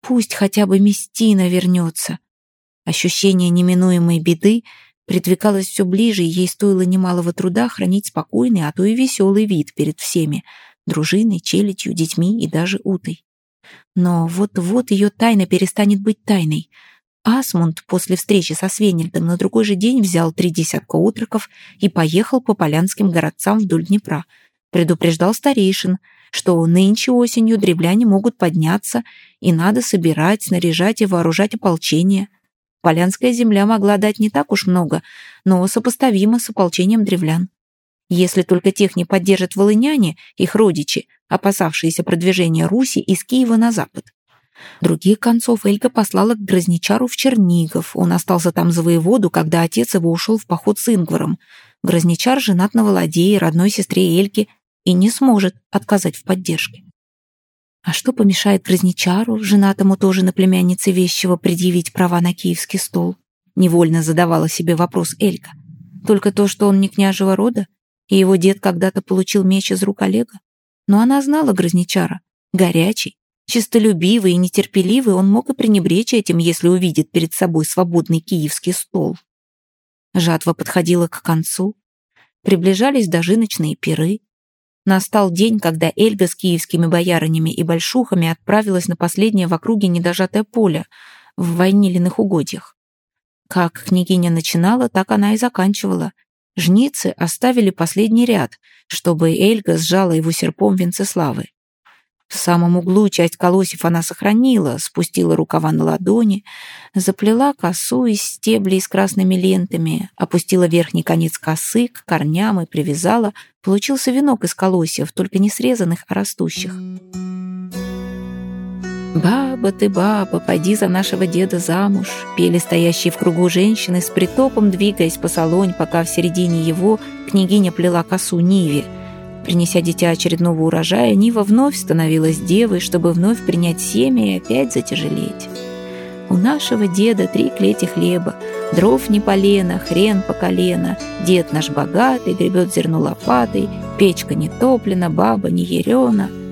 «Пусть хотя бы Местина вернется». Ощущение неминуемой беды придвигалось все ближе, и ей стоило немалого труда хранить спокойный, а то и веселый вид перед всеми — дружиной, челядью, детьми и даже утой. Но вот-вот ее тайна перестанет быть тайной. Асмунд после встречи со Свенельдом на другой же день взял три десятка отроков и поехал по полянским городцам вдоль Днепра. Предупреждал старейшин, что нынче осенью древляне могут подняться, и надо собирать, снаряжать и вооружать ополчение. Полянская земля могла дать не так уж много, но сопоставимо с ополчением древлян. Если только тех не поддержат волыняне, их родичи, опасавшиеся продвижения Руси из Киева на запад. Других концов Элька послала к Грозничару в Чернигов. Он остался там за воеводу, когда отец его ушел в поход с Ингваром. Грозничар женат на Володее, родной сестре Эльки, и не сможет отказать в поддержке. А что помешает Грозничару, женатому тоже на племяннице Вещего, предъявить права на киевский стол? Невольно задавала себе вопрос Элька. Только то, что он не княжего рода, и его дед когда-то получил меч из рук Олега? Но она знала Грозничара. Горячий, чистолюбивый и нетерпеливый, он мог и пренебречь этим, если увидит перед собой свободный киевский стол. Жатва подходила к концу. Приближались дожиночные пиры. Настал день, когда Эльга с киевскими боярынями и большухами отправилась на последнее в округе недожатое поле в войнилиных угодьях. Как княгиня начинала, так она и заканчивала. Жницы оставили последний ряд, чтобы Эльга сжала его серпом Венцеславы. В самом углу часть колосьев она сохранила, спустила рукава на ладони, заплела косу из стеблей с красными лентами, опустила верхний конец косы к корням и привязала. Получился венок из колосьев, только не срезанных, а растущих. «Баба ты, баба, пойди за нашего деда замуж», пели стоящие в кругу женщины с притопом, двигаясь по салонь, пока в середине его княгиня плела косу Ниве – Принеся дитя очередного урожая, Нива вновь становилась девой, чтобы вновь принять семя и опять затяжелеть. У нашего деда три клети хлеба, дров не полено, хрен по колено, дед наш богатый, гребет зерно лопатой, печка не топлена, баба не ярена —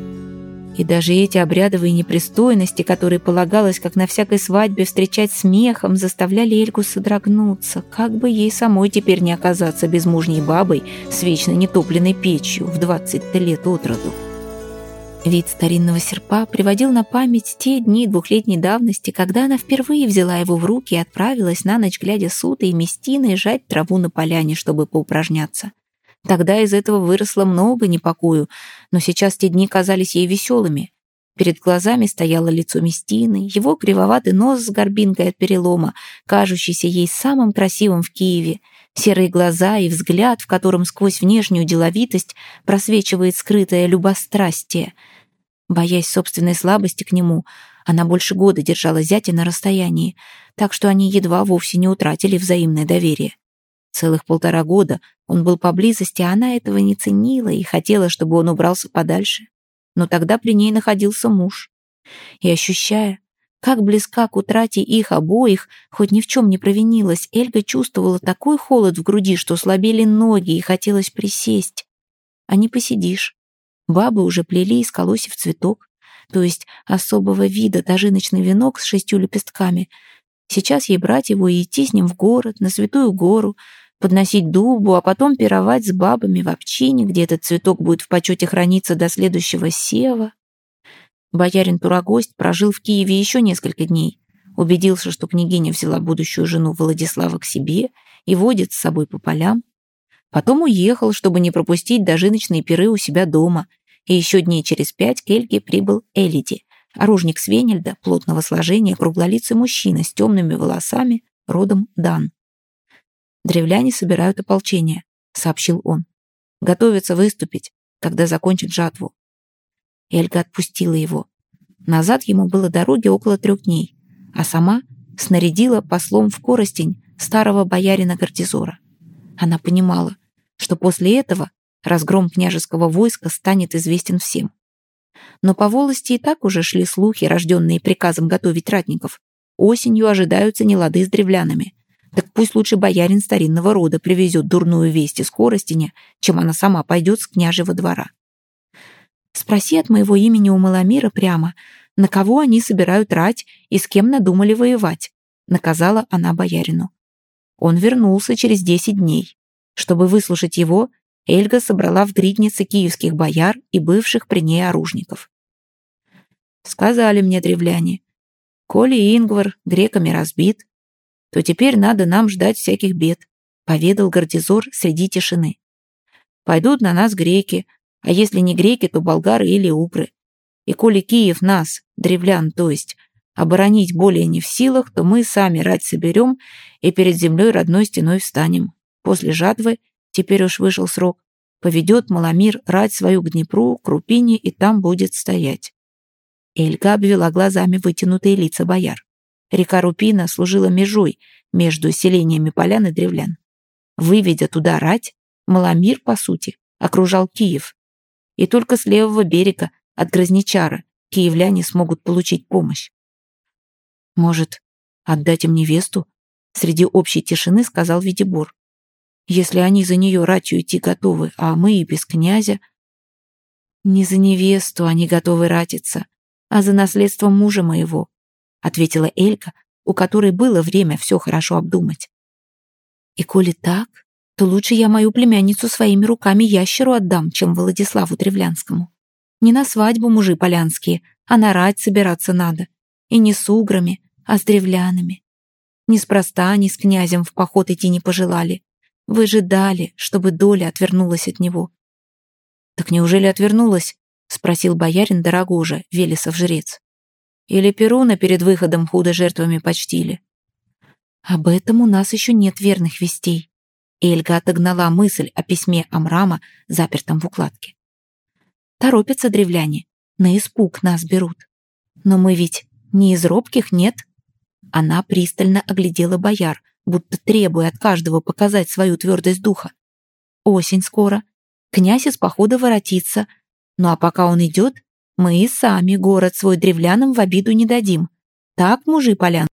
и даже эти обрядовые непристойности, которые полагалось, как на всякой свадьбе, встречать смехом, заставляли Эльку содрогнуться, как бы ей самой теперь не оказаться безмужней бабой с вечно нетопленной печью в 20 лет от роду. Вид старинного серпа приводил на память те дни двухлетней давности, когда она впервые взяла его в руки и отправилась на ночь, глядя сутой и местиной, жать траву на поляне, чтобы поупражняться. Тогда из этого выросло много непокою, но сейчас те дни казались ей веселыми. Перед глазами стояло лицо Местины, его кривоватый нос с горбинкой от перелома, кажущийся ей самым красивым в Киеве, серые глаза и взгляд, в котором сквозь внешнюю деловитость просвечивает скрытое любострастие. Боясь собственной слабости к нему, она больше года держала зятя на расстоянии, так что они едва вовсе не утратили взаимное доверие. Целых полтора года он был поблизости, а она этого не ценила и хотела, чтобы он убрался подальше. Но тогда при ней находился муж. И ощущая, как близка к утрате их обоих, хоть ни в чем не провинилась, Эльга чувствовала такой холод в груди, что слабели ноги и хотелось присесть. А не посидишь. Бабы уже плели из колосьев цветок, то есть особого вида дожиночный венок с шестью лепестками. Сейчас ей брать его и идти с ним в город, на Святую гору, подносить дубу, а потом пировать с бабами в общине, где этот цветок будет в почете храниться до следующего сева. Боярин Турагость прожил в Киеве еще несколько дней, убедился, что княгиня взяла будущую жену Владислава к себе и водит с собой по полям. Потом уехал, чтобы не пропустить дожиночные пиры у себя дома, и еще дней через пять к Эльге прибыл Элиди, оружник Свенельда, плотного сложения, круглолицый мужчина с темными волосами, родом Дан. «Древляне собирают ополчение», — сообщил он. «Готовятся выступить, когда закончат жатву». Эльга отпустила его. Назад ему было дороги около трех дней, а сама снарядила послом в Коростень старого боярина Гардизора. Она понимала, что после этого разгром княжеского войска станет известен всем. Но по волости и так уже шли слухи, рожденные приказом готовить ратников. Осенью ожидаются нелады с древлянами. Так пусть лучше боярин старинного рода привезет дурную весть из Коростеня, чем она сама пойдет с княжего двора. Спроси от моего имени у Маломира прямо, на кого они собирают рать и с кем надумали воевать, наказала она боярину. Он вернулся через десять дней. Чтобы выслушать его, Эльга собрала в гриднице киевских бояр и бывших при ней оружников. Сказали мне древляне, коли Ингвар греками разбит, то теперь надо нам ждать всяких бед, поведал Гордизор среди тишины. Пойдут на нас греки, а если не греки, то болгары или укры. И коли Киев нас, древлян, то есть, оборонить более не в силах, то мы сами рать соберем и перед землей родной стеной встанем. После жатвы, теперь уж вышел срок, поведет Маломир рать свою к Днепру, к Рупине, и там будет стоять. Эльга обвела глазами вытянутые лица бояр. Река Рупина служила межой между селениями полян и древлян. Выведя туда рать, Маломир, по сути, окружал Киев, и только с левого берега от Грозничара киевляне смогут получить помощь. «Может, отдать им невесту?» Среди общей тишины сказал Видибор. «Если они за нее ратью идти готовы, а мы и без князя...» «Не за невесту они готовы ратиться, а за наследство мужа моего», ответила Элька, у которой было время все хорошо обдумать. «И коли так, то лучше я мою племянницу своими руками ящеру отдам, чем Владиславу Древлянскому. Не на свадьбу мужи полянские, а на рать собираться надо. И не с уграми, а с древлянами. Неспроста они с князем в поход идти не пожелали. Вы же дали, чтобы доля отвернулась от него. «Так неужели отвернулась?» — спросил боярин Дорогожа, Велесов жрец. «Или Перуна перед выходом худо жертвами почтили?» «Об этом у нас еще нет верных вестей», Эльга отогнала мысль о письме Амрама, запертом в укладке. Торопятся древляне, на испуг нас берут. Но мы ведь не из робких, нет? Она пристально оглядела бояр, будто требуя от каждого показать свою твердость духа. Осень скоро, князь из похода воротится, ну а пока он идет, мы и сами город свой древлянам в обиду не дадим. Так, мужи полян?